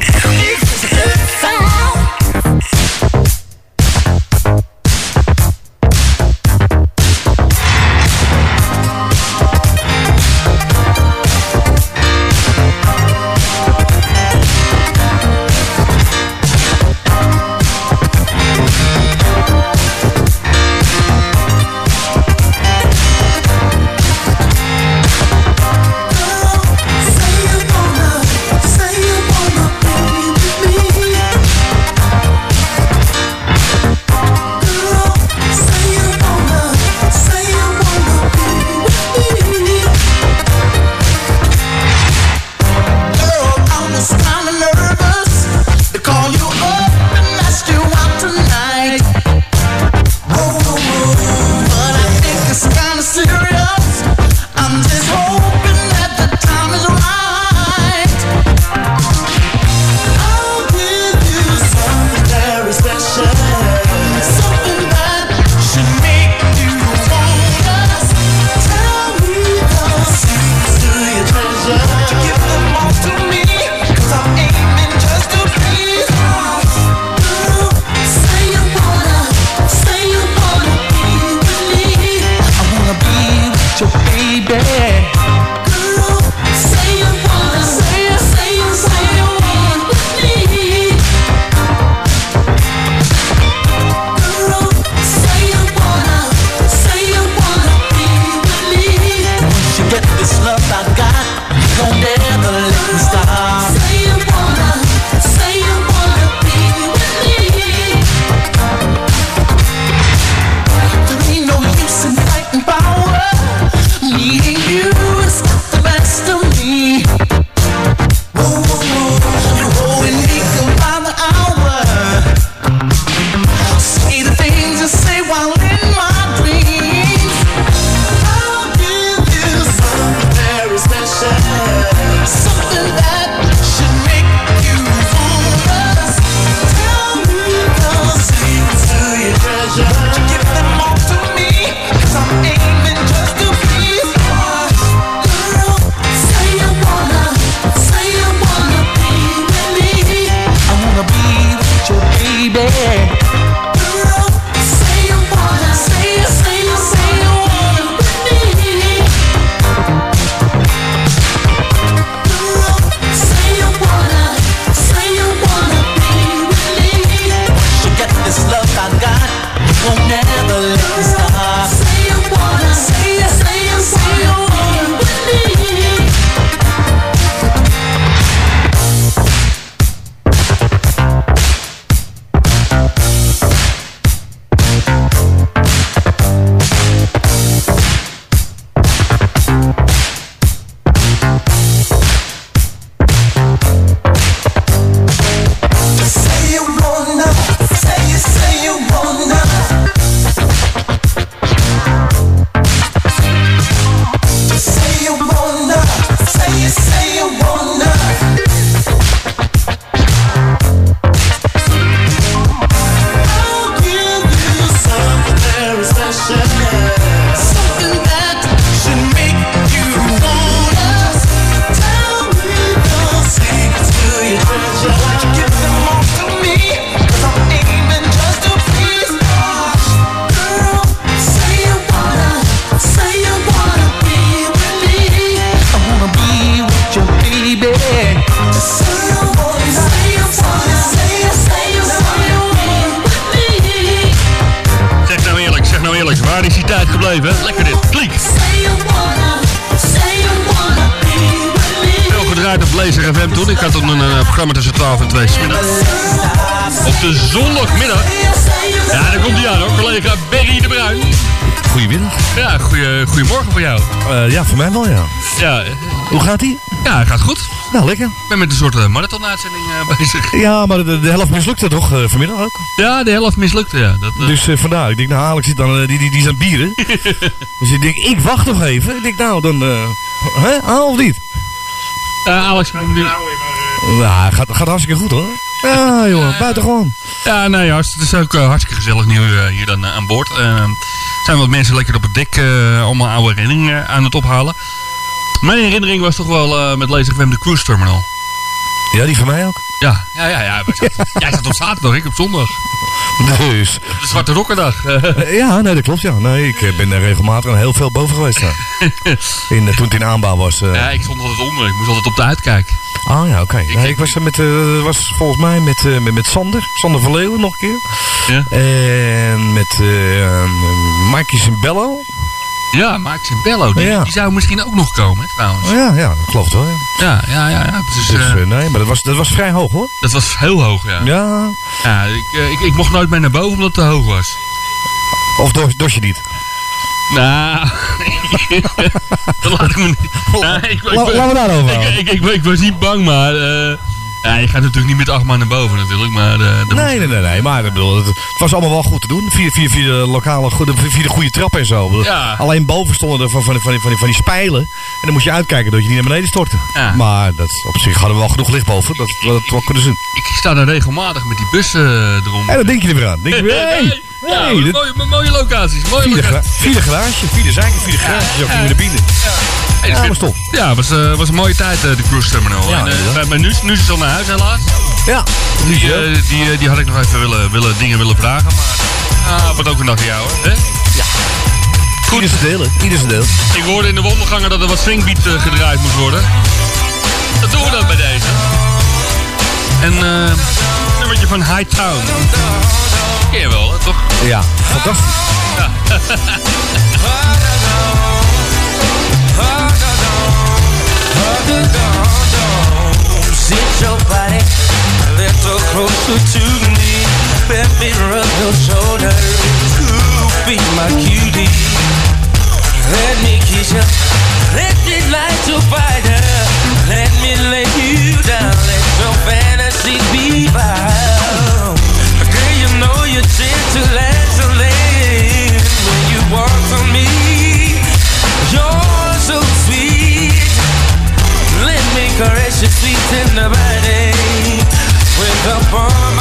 Blazer FM toen. Ik had toen een eh, programma tussen 12 en 2 middags. Op de zondagmiddag. Ja, daar komt hij aan hoor. Collega Berry de Bruin. Goedemiddag. Ja, goeie, goedemorgen voor jou. Eh, ja, voor mij wel ja. ja. Hoe gaat ie? Ja, gaat goed. Nou, lekker. Ik ben met een soort uh, marathon-uitzending bezig. Ja, maar de, helft mislukte toch vanmiddag ook? Ja, de helft mislukte, ja. Dat, dus vandaag, ik denk, nou, Alex zit dan, die, die, die zijn bieren. dus ik denk, ik wacht nog even. Ik denk, nou, dan, hè, haal of niet? Eh, Alex, nu... Nou, eh, ja, gaat, gaat hartstikke goed hoor. Ja, jongen, buitengewoon. Ja, nee, het is ook eh, hartstikke gezellig nu hier dan aan boord. Er zijn wat mensen lekker op het dek allemaal oude herinneringen aan het ophalen. Mijn herinnering was toch wel met Laser FM de Cruise Terminal. Ja, die van mij ook. Ja, ja, ja. ja. wij zaten- Jij zat op zaterdag, ik op zondag. Dus. De Zwarte Rokkendag. Eh, Ja, nee, dat klopt, ja. Nee, ik eh, ben er regelmatig en heel veel boven geweest. Ja. In, eh, toen het in aanbouw was. eh. Ja, ik stond altijd onder. Ik moest altijd op de uitkijk. Ah ja, oké. Nee, ik was er met, eh, was volgens mij met, met, met Sander. Sander van Leeuwen nog een keer. Ja. En met uh, Mikey Simbello. Ja, en Bello. Die, Ja. die zou misschien ook nog komen, trouwens. Oh, ja, ja, dat klopt wel. Ja. Ja, ja, ja. ja. Dus, nee, maar dat was, dat was vrij hoog hoor. dat was heel hoog, ja. Ja. Ja, ik, eh, ik, ik mocht nooit mee naar boven omdat het te hoog was. Of dos, dos je niet? Nou, dat laat ik me niet. Ja, ik, ik, La- laten we daarover ik, ik, ik, ik was niet bang, maar. Ja, je gaat natuurlijk niet met acht man naar boven, natuurlijk. Maar. eh, dat Nee, nee, nee, nee. Maar ik bedoel, het, was allemaal wel goed te doen. Via, via, via de lokale, goede, via de goede trap en zo. Ja. Alleen boven stonden er van, van, van, van, van die spijlen. En dan moest je uitkijken dat je niet naar beneden stortte. Ja. Maar dat, op zich hadden we wel genoeg licht boven. Dat we het wel kunnen zien. Ik sta daar regelmatig met die bussen eh, erom. En dan denk je er weer aan. Denk je weer, hey, ja, hey, dit- mooie, mooie locaties. Mooie Vierde, locaties. vierde garage, vierde zijkant, vierde garage. Ook in de binnen. Hey, Ja, was top. Ja, het was, eh, was een mooie tijd, eh, de cruise terminal. Ja, en, eh, maar- nu, nu is het al naar huis, helaas. Ja, Die, eh, die, eh, die had ik nog even willen, willen, dingen willen vragen, maar... Ah, wat ook een dag voor jou, hè? Ja. Goed. Ieder zijn deel, hè. Ieder zijn deel. Ik hoorde in de wandelgangen dat er wat swingbeat eh, gedraaid moest worden. Dat doen we dan bij deze. En eh een nummertje van Hightown. Ken je wel, hè, toch? Ja, fantastisch. Ja. Sit your body a little closer to me. Let me rub your shoulders. Be my cutie. Let me kiss you. Let me light your fire. Let me lay you down. Let your fantasy be found. Girl, you know you're gentle Let me caress your sweet tender body with up on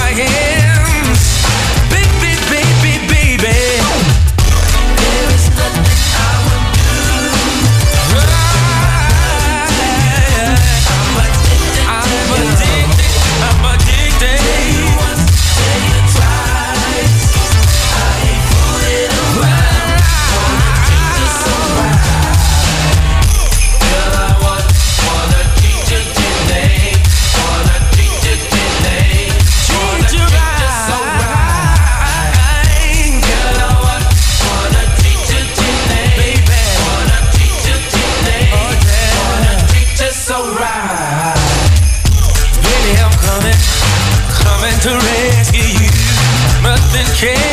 nothing cares.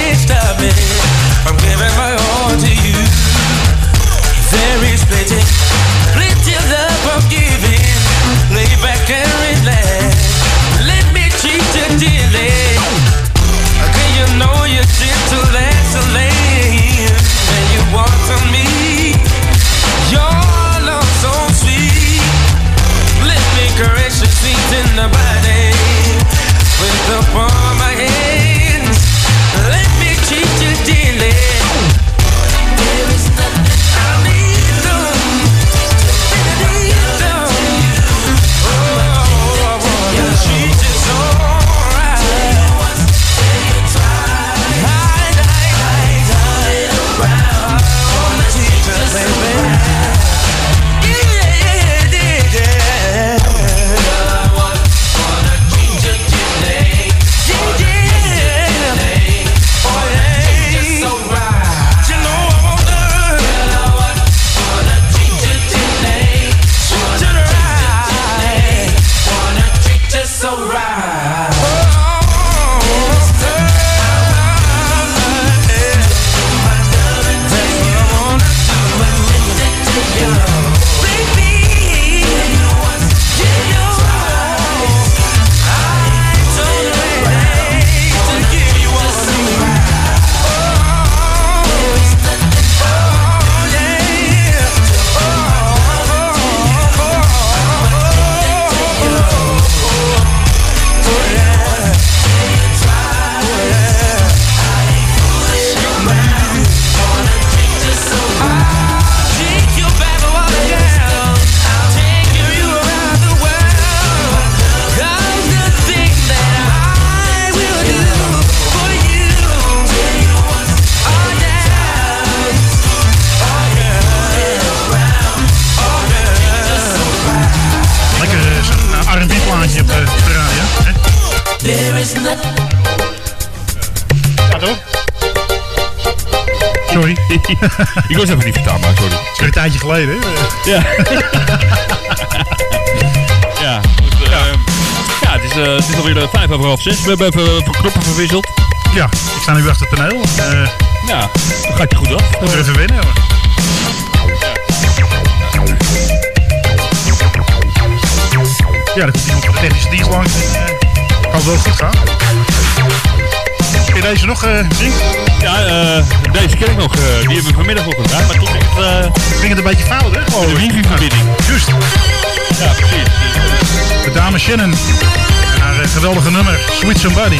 Ja. ja, goed, eh, ja, het is, eh, het is alweer eh, vijf over half zes. We hebben even van knoppen verwisseld. Ja, ik sta nu achter het paneel. Eh Ja, dat gaat je goed af. moet er even winnen. Ja, er komt iemand van de technische dienst langs. eh, Kan het wel goed gaan. Je deze nog eh, zien? Ja, eh, deze ken ik nog. eh, die hebben we vanmiddag nog gedaan. Maar toen ging het, eh, Ging het een beetje fout, hè? geloof de ik. wifi-verbinding. Juist. Ja, precies. De dame Shannon. En haar geweldige nummer, Sweet Somebody.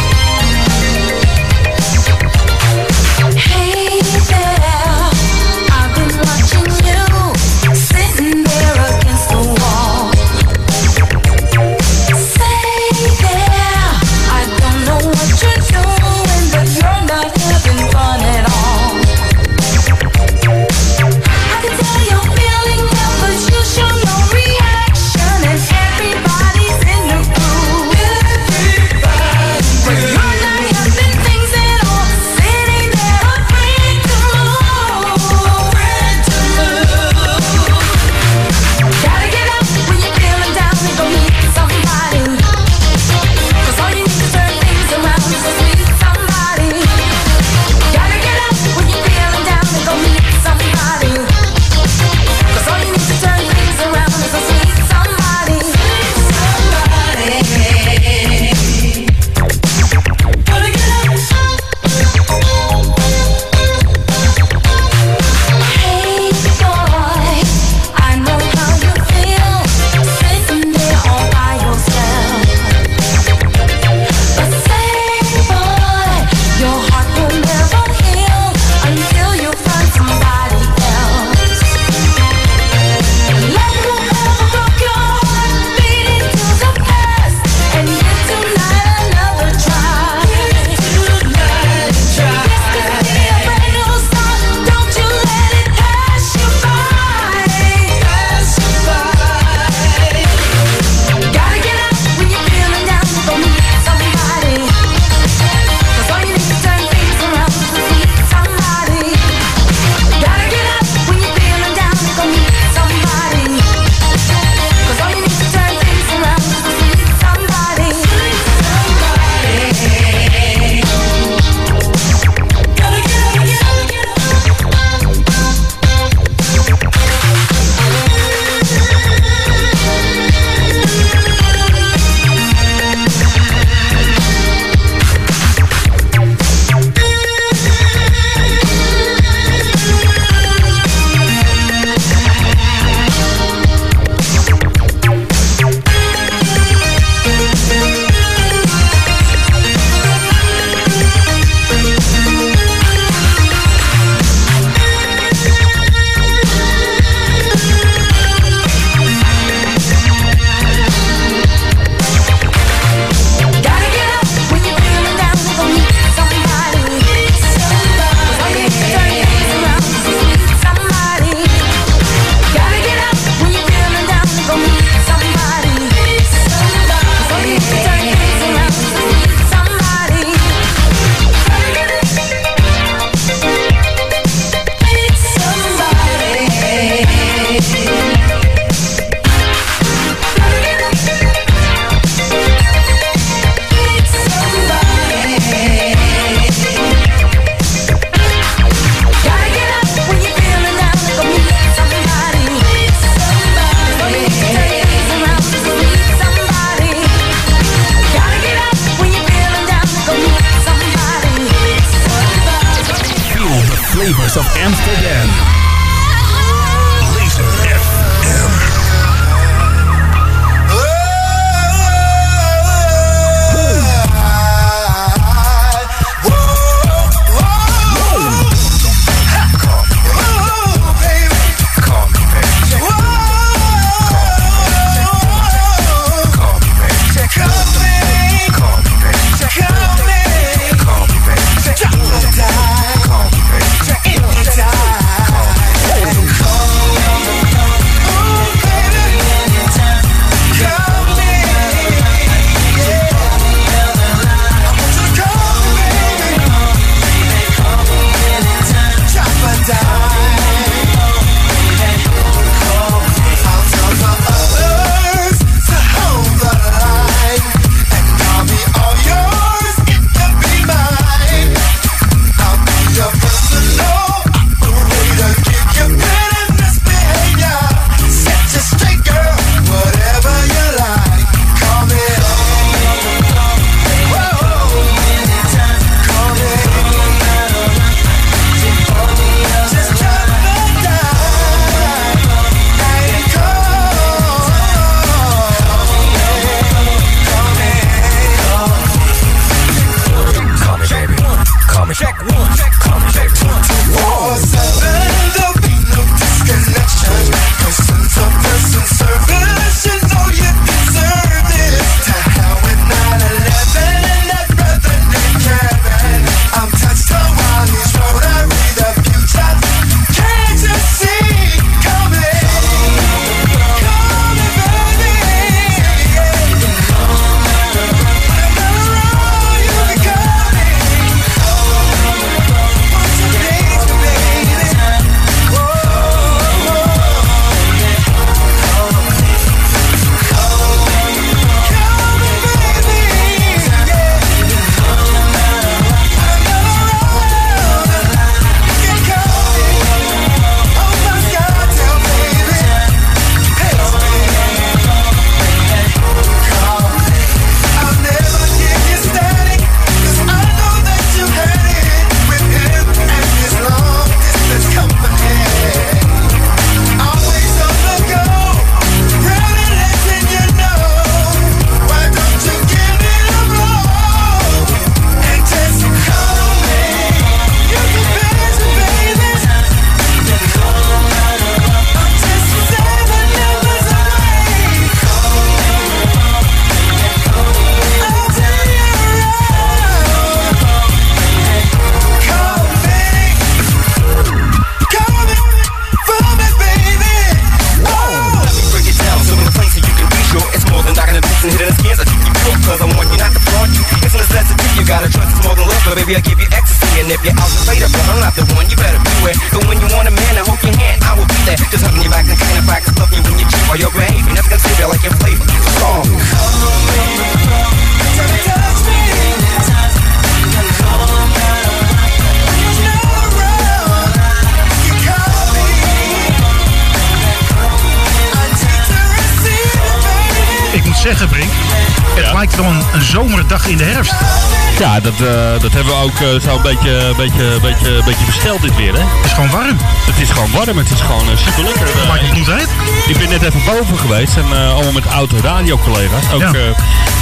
Hebben we ook eh, zo een beetje, beetje, beetje, beetje besteld dit weer, hè? Het is gewoon warm. Het is gewoon warm, het is gewoon super lekker. Maakt het bloed uit? Ik ben net even boven geweest en eh, allemaal met oude radiocollega's. Ook Ja. eh,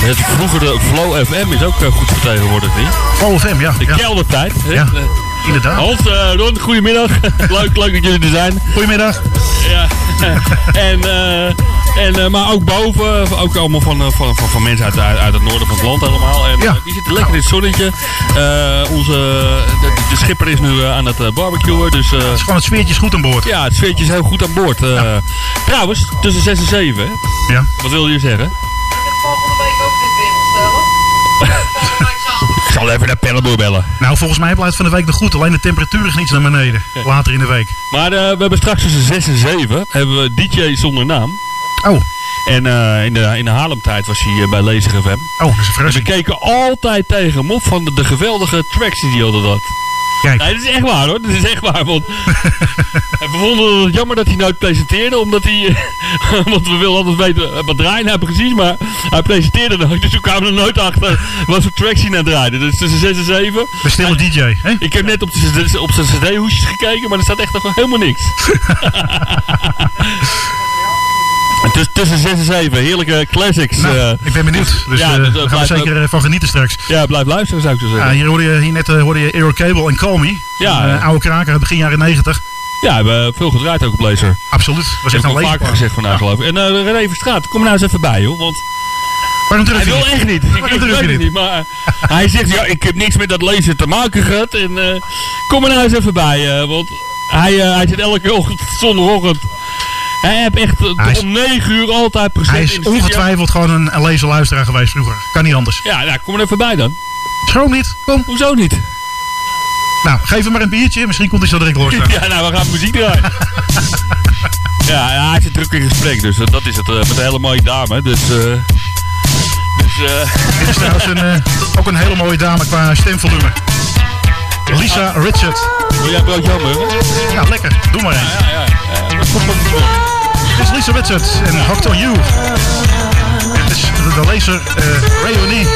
het vroegere Flow FM is ook eh, goed vertegenwoordigd hier. Flow FM, ja. De ja. keldertijd. hè? Ja, Eh, inderdaad. Hans, eh, Ron, goedemiddag. leuk, leuk dat jullie er zijn. Goedemiddag. Ja. en, eh, en, eh, maar ook boven, ook allemaal van, eh, van, van, van mensen uit, uit, uit het noorden van het land allemaal. En Ja. eh, die zitten lekker in het zonnetje. Eh, onze, de, de schipper is nu aan het barbecuen, dus... eh, Het is gewoon het sfeertje is goed aan boord. ja, het sfeertje is heel goed aan boord. Eh, Trouwens, tussen 6 en 7, hè? Ja. Wat wilde je zeggen? Ik zal even naar Pelleboer bellen. Nou, volgens mij blijft van de week nog goed. Alleen de temperatuur is iets naar beneden. Later in de week. Maar eh, we hebben straks tussen 6 en 7 hebben we DJ zonder naam. Oh. En eh, in, de, in de Haarlemtijd was hij eh, bij Laser FM. Oh, dat is een we keken altijd tegen hem op van de, de geweldige tracks die hij altijd had. Kijk. Nee, dat is echt waar hoor. Dat is echt waar. Want we vonden het jammer dat hij nooit presenteerde. Omdat hij... want we wilden altijd weten eh, wat draaien hij precies. Maar hij presenteerde nooit. Dus we kwamen er nooit achter wat voor tracks hij nou draaide. Dus tussen 6 en 7. De stille DJ, hè? Ik heb net op, de, op zijn cd-hoesjes gekeken. Maar er staat echt nog helemaal niks. En tuss- tussen 6 en 7. Heerlijke classics. Nou, eh. ik ben benieuwd. Dus Ja, eh, dus, daar gaan we zeker eh, van genieten straks. ja, blijf luisteren zou ik zo zeggen. Ja, hier hoorde je hier net hoorde je Aero Cable en Call Me. Ja. Een, oude kraker uit begin jaren 90. Ja, we hebben veel gedraaid ook op Laser. Absoluut. Was echt een al vaker gezegd vandaag geloof ik. En eh René Verstraat, kom nou eens even bij joh. Want Waarom hij wil echt niet. Ik, weet je het niet? niet. Maar hij zegt, ja, ik heb niks met dat laser te maken gehad. En kom er nou eens even bij. want hij, hij zit elke ochtend, zondagochtend. Hij heeft echt eh, Hij is- om 9 uur altijd present Hij is in de studio. ongetwijfeld gewoon een, een lezer-luisteraar geweest vroeger. Kan niet anders. Ja, nou, kom er even bij dan. Schroom niet. Kom. Hoezo niet? Nou, geef hem maar een biertje. Misschien komt hij zo direct straks. Ja, nou, we gaan muziek draaien. ja, ja, hij zit druk in gesprek, dus eh, dat is het. eh, met een hele mooie dame, dus... eh Dit is trouwens een, ook een hele mooie dame qua stemvolume. Lisa Richard. Wil jij broodje hamburger? Ja, lekker. Doe maar een. Ja, ja. Dit is Lisa Richard en Hooked on You. Dit is de, laser reunie.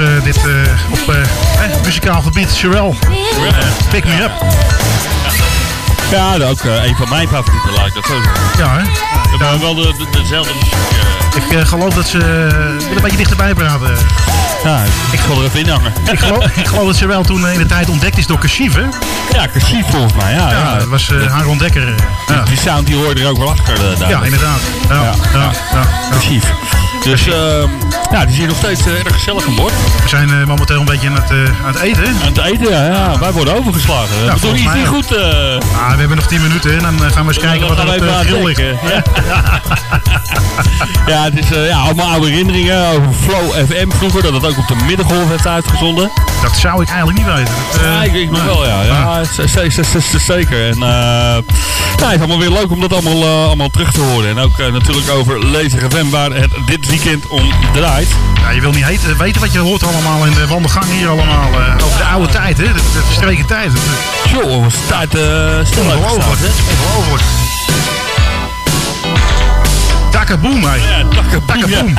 Eh, dit eh, op eh, muzikaal gebied. Sherelle. Pick me up. Ja, dat ook eh, een van mijn favorieten, laat ik dat zo zeggen. Ja, hè? We hebben wel de, de- dezelfde muziek. Ik geloof dat ze... Wil een beetje dichterbij praten. ja, ik ga er even in hangen. Ik geloof, ik geloof dat ze wel toen in de tijd ontdekt is door Kashif, hè? Ja, Kashif volgens mij, ja. Ja, dat was haar ontdekker. ja. Die sound die hoorde er ook wel achter. daar. Ja, inderdaad. Ja, ja, ja, ja. Dus ehm, ja, die is hier nog steeds eh, erg gezellig aan boord. We zijn eh, momenteel een beetje aan het, eh, aan het eten. hè? Aan het eten, ja. ja. Wij worden overgeslagen. Ja, iets mij niet goed. Ah, we hebben nog 10 minuten en dan gaan we eens kijken wat er op de grill ligt. Ja, het is ja, allemaal oude herinneringen over Flow FM vroeger, dat het ook op de middengolf heeft uitgezonden. Dat zou ik eigenlijk niet weten. Dat, eh, ja, ik, ik nee. wel, ja. ja z- zeker. En eh ja, het is allemaal weer leuk om dat allemaal, eh, allemaal terug te horen. En ook natuurlijk over Laser FM, waar het dit weekend om draait. Ja, je wil niet heten, weten wat je hoort allemaal in de wandelgang hier allemaal. over de oude tijd, hè? De, de verstreken tijd. Joh, was tijd stil Ongelooflijk, ongelooflijk. Takaboom, hè? Ja, Takaboom. Takaboom.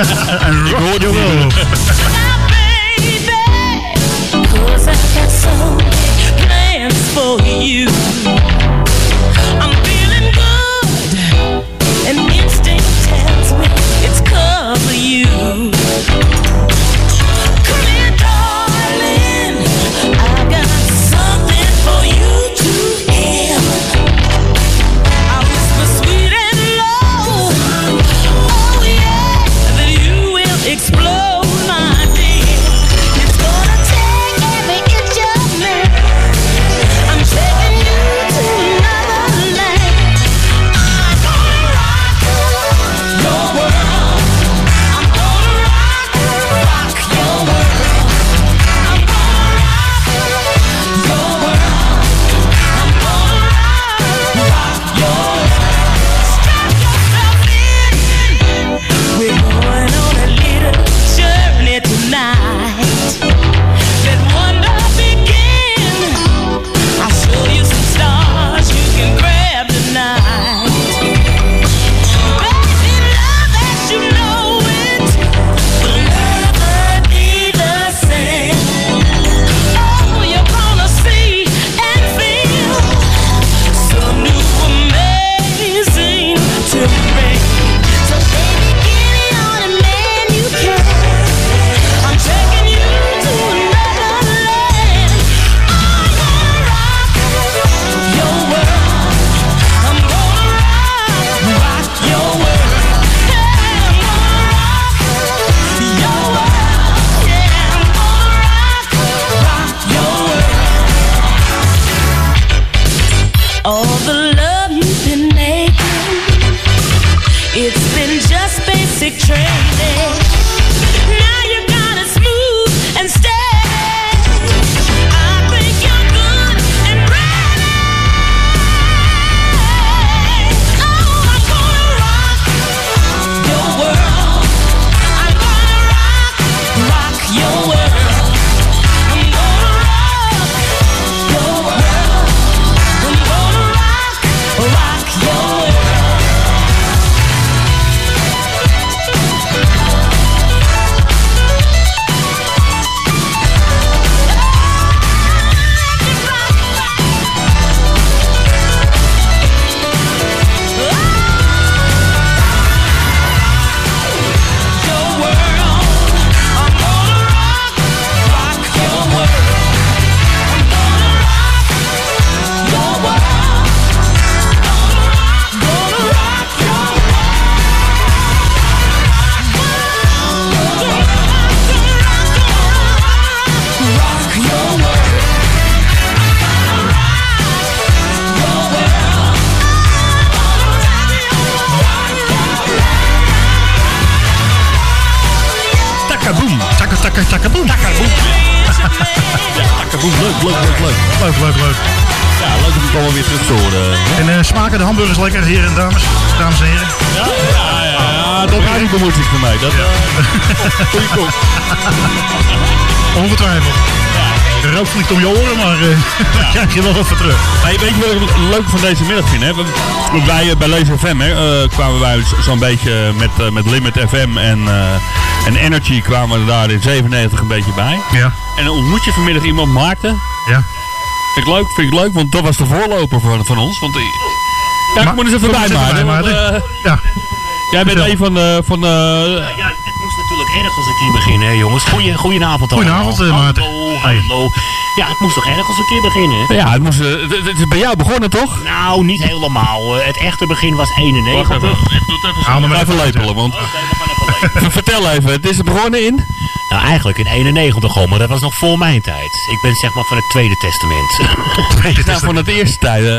en Ik rock world. Cause I got so many plans for you. Krijg je wel wat voor terug. Hey, weet je wat ik het leuk van deze middag vind? Hè? We- Wij eh, bij Laser FM hè, eh, kwamen wij zo- zo'n beetje met, eh, met Limit FM en, eh, en Energy kwamen we daar in 97 een beetje bij. Ja. En dan ontmoet je vanmiddag iemand, Maarten. Ja. Vind ik leuk, vind ik leuk, want dat was de voorloper van, van ons. Want, ja, ik moet eens even bij Maarten. bij, want, Maarten. Ja. Jij bent een van de... Van, eh, Ja, het moest natuurlijk ergens een keer beginnen, hè, jongens. Goeie, goedenavond allemaal. Goedenavond, Maarten. Hallo, hallo. Ja, het moest toch ergens een keer beginnen? hè? ja, het, moest, eh, het, het is bij jou begonnen, toch? Nou, niet helemaal. Het echte begin was Wacht 91. even. Ik doe het even, Haal hem even, even lepelen, want... Vertel even, het is begonnen in? Nou, eigenlijk in 91 al, maar dat was nog voor mijn tijd. Ik ben zeg maar van het Tweede Testament. Nou, van het eerste tijd. eh,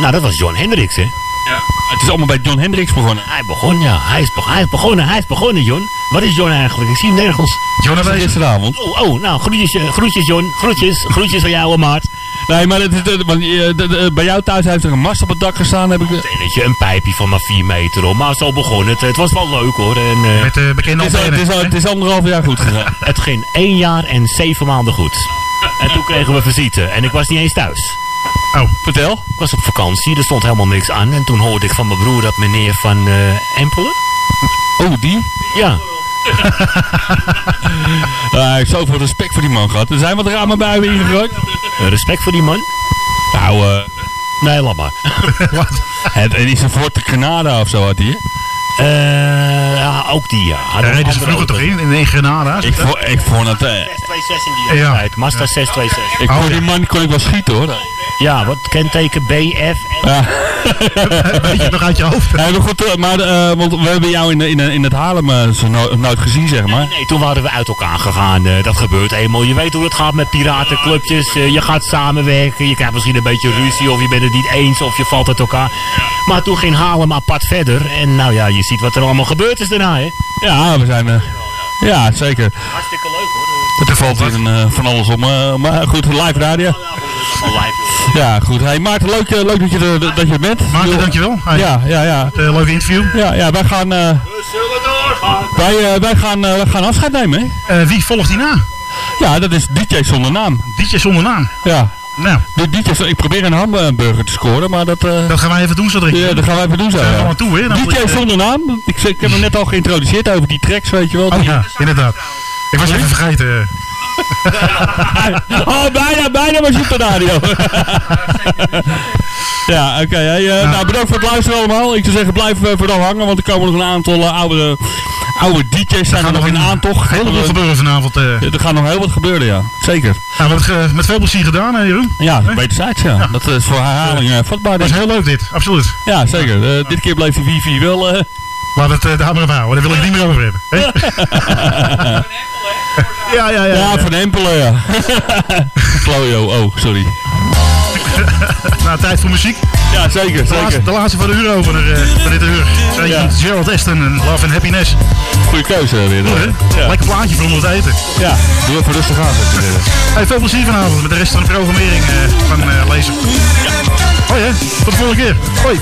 nou, dat was John Hendricks, hè? Ja, het is allemaal bij John Hendricks begonnen. Hij begon, ja. Hij is, be- hij is begonnen, hij is begonnen, John. Wat is John eigenlijk? Ik zie hem nergens. John aanwezig. gisteravond. Oh, oh, nou, groetjes, eh, groetjes John. Groetjes, groetjes van jou, maat. Nee, maar het is, het- want, eh, de- bij jou thuis heeft er een mast op het dak gestaan, heb ik... de- Tennetje, een pijpje van maar 4 meter om. Maar zo begon het. Het was wel leuk, hoor. En, eh, Met de bekende Het is, al- het, is, al- het is anderhalf jaar goed gegaan. Het ging één jaar en zeven maanden goed. En toen kregen we visite en ik was niet eens thuis. Oh, Vertel. Ik was op vakantie, er stond helemaal niks aan. En toen hoorde ik van mijn broer dat meneer van eh Empelen... Oh, die? Ja, Ja, ik heb zoveel respect voor die man gehad. Er zijn wat ramen bij me ingegooid. eh, respect voor die man. Nou, eh... Nee, laat maar. wat? Het, het is een Ford Granada of zo had hij? Eh, ja, ook die, ja. Had een reden ze andere vroeger toch in, in Grenada? Ik, vo, ik vond het... eh, 626 in die Ja. tijd. Mazda 626. ik Oh, ja. die man kon ik wel schieten, hoor. Ja, wat kenteken BF. Ja. Weet je nog uit je hoofd? Ja, maar goed, eh, maar, eh, want we hebben jou in, in, in het Haarlem no- nooit gezien, zeg maar. Nee, toen waren we uit elkaar gegaan. eh, dat gebeurt eenmaal. Je weet hoe het gaat met piratenclubjes. je gaat samenwerken. Je krijgt misschien een beetje ruzie. Of je bent het niet eens. Of je valt uit elkaar. Maar toen ging Haarlem apart verder. En nou ja, je ziet wat er allemaal gebeurd is daarna, hè. Ja, we zijn... ja, zeker. Hartstikke leuk, hoor. Er valt hier een, eh, van alles om. maar goed, live radio. Ja, goed. Hey, Maarten, leuk, eh, leuk dat, je er, dat je er bent. Maarten, dankjewel. Hey, Ja, ja, ja. eh, leuke interview. Ja, ja wij gaan, eh, wij, eh, wij gaan, eh, wij gaan afscheid nemen, hè? Wie volgt die na? Ja, dat is DJ zonder naam. DJ zonder naam. Ja. Nou, De DJ, zo- ik probeer een hamburger te scoren, maar dat... dat gaan wij even doen zo ja, dat gaan wij even doen zo. We ja. toe, hè? DJ zonder naam. Ik, ik heb hem net al geïntroduceerd over die tracks, weet je wel. Oh ja, inderdaad. Ik was even vergeten. oh, bijna, bijna was je op de radio. ja, oké. hey, eh, Nou, bedankt voor het luisteren allemaal. Ik zou zeggen, blijf eh, vooral hangen, want er komen nog een aantal eh, oude, oude DJ's zijn er nog in aantocht. Heel veel gebeuren vanavond. eh. Er gaat nog heel wat gebeuren, ja. Zeker. Nou, we hebben het met veel plezier gedaan, hè, Jeroen? Ja, wederzijds, ja. Dat is voor herhaling vatbaar, Dat is heel leuk dit, absoluut. Ja, zeker. Eh, dit keer bleef de wifi wel... Laat het uh, maar even houden, daar wil ik niet meer over hebben. hè? ja, ja, ja. ja, van Empelen, ja. Klojo, oh, sorry. nou, tijd voor muziek. Ja, zeker. De laatste, zeker. de laatste van de uuropener uh, van dit uur. Zo Ja. Gerald Aston en Love and Happiness. Goeie keuze weer. Goed, hè? Ja. Lekker plaatje voor onder het eten. Ja, doe even rustig aan. Hey, veel plezier vanavond met de rest van de programmering eh, van eh Lezer. Hoi hè, tot de volgende keer. Hoi.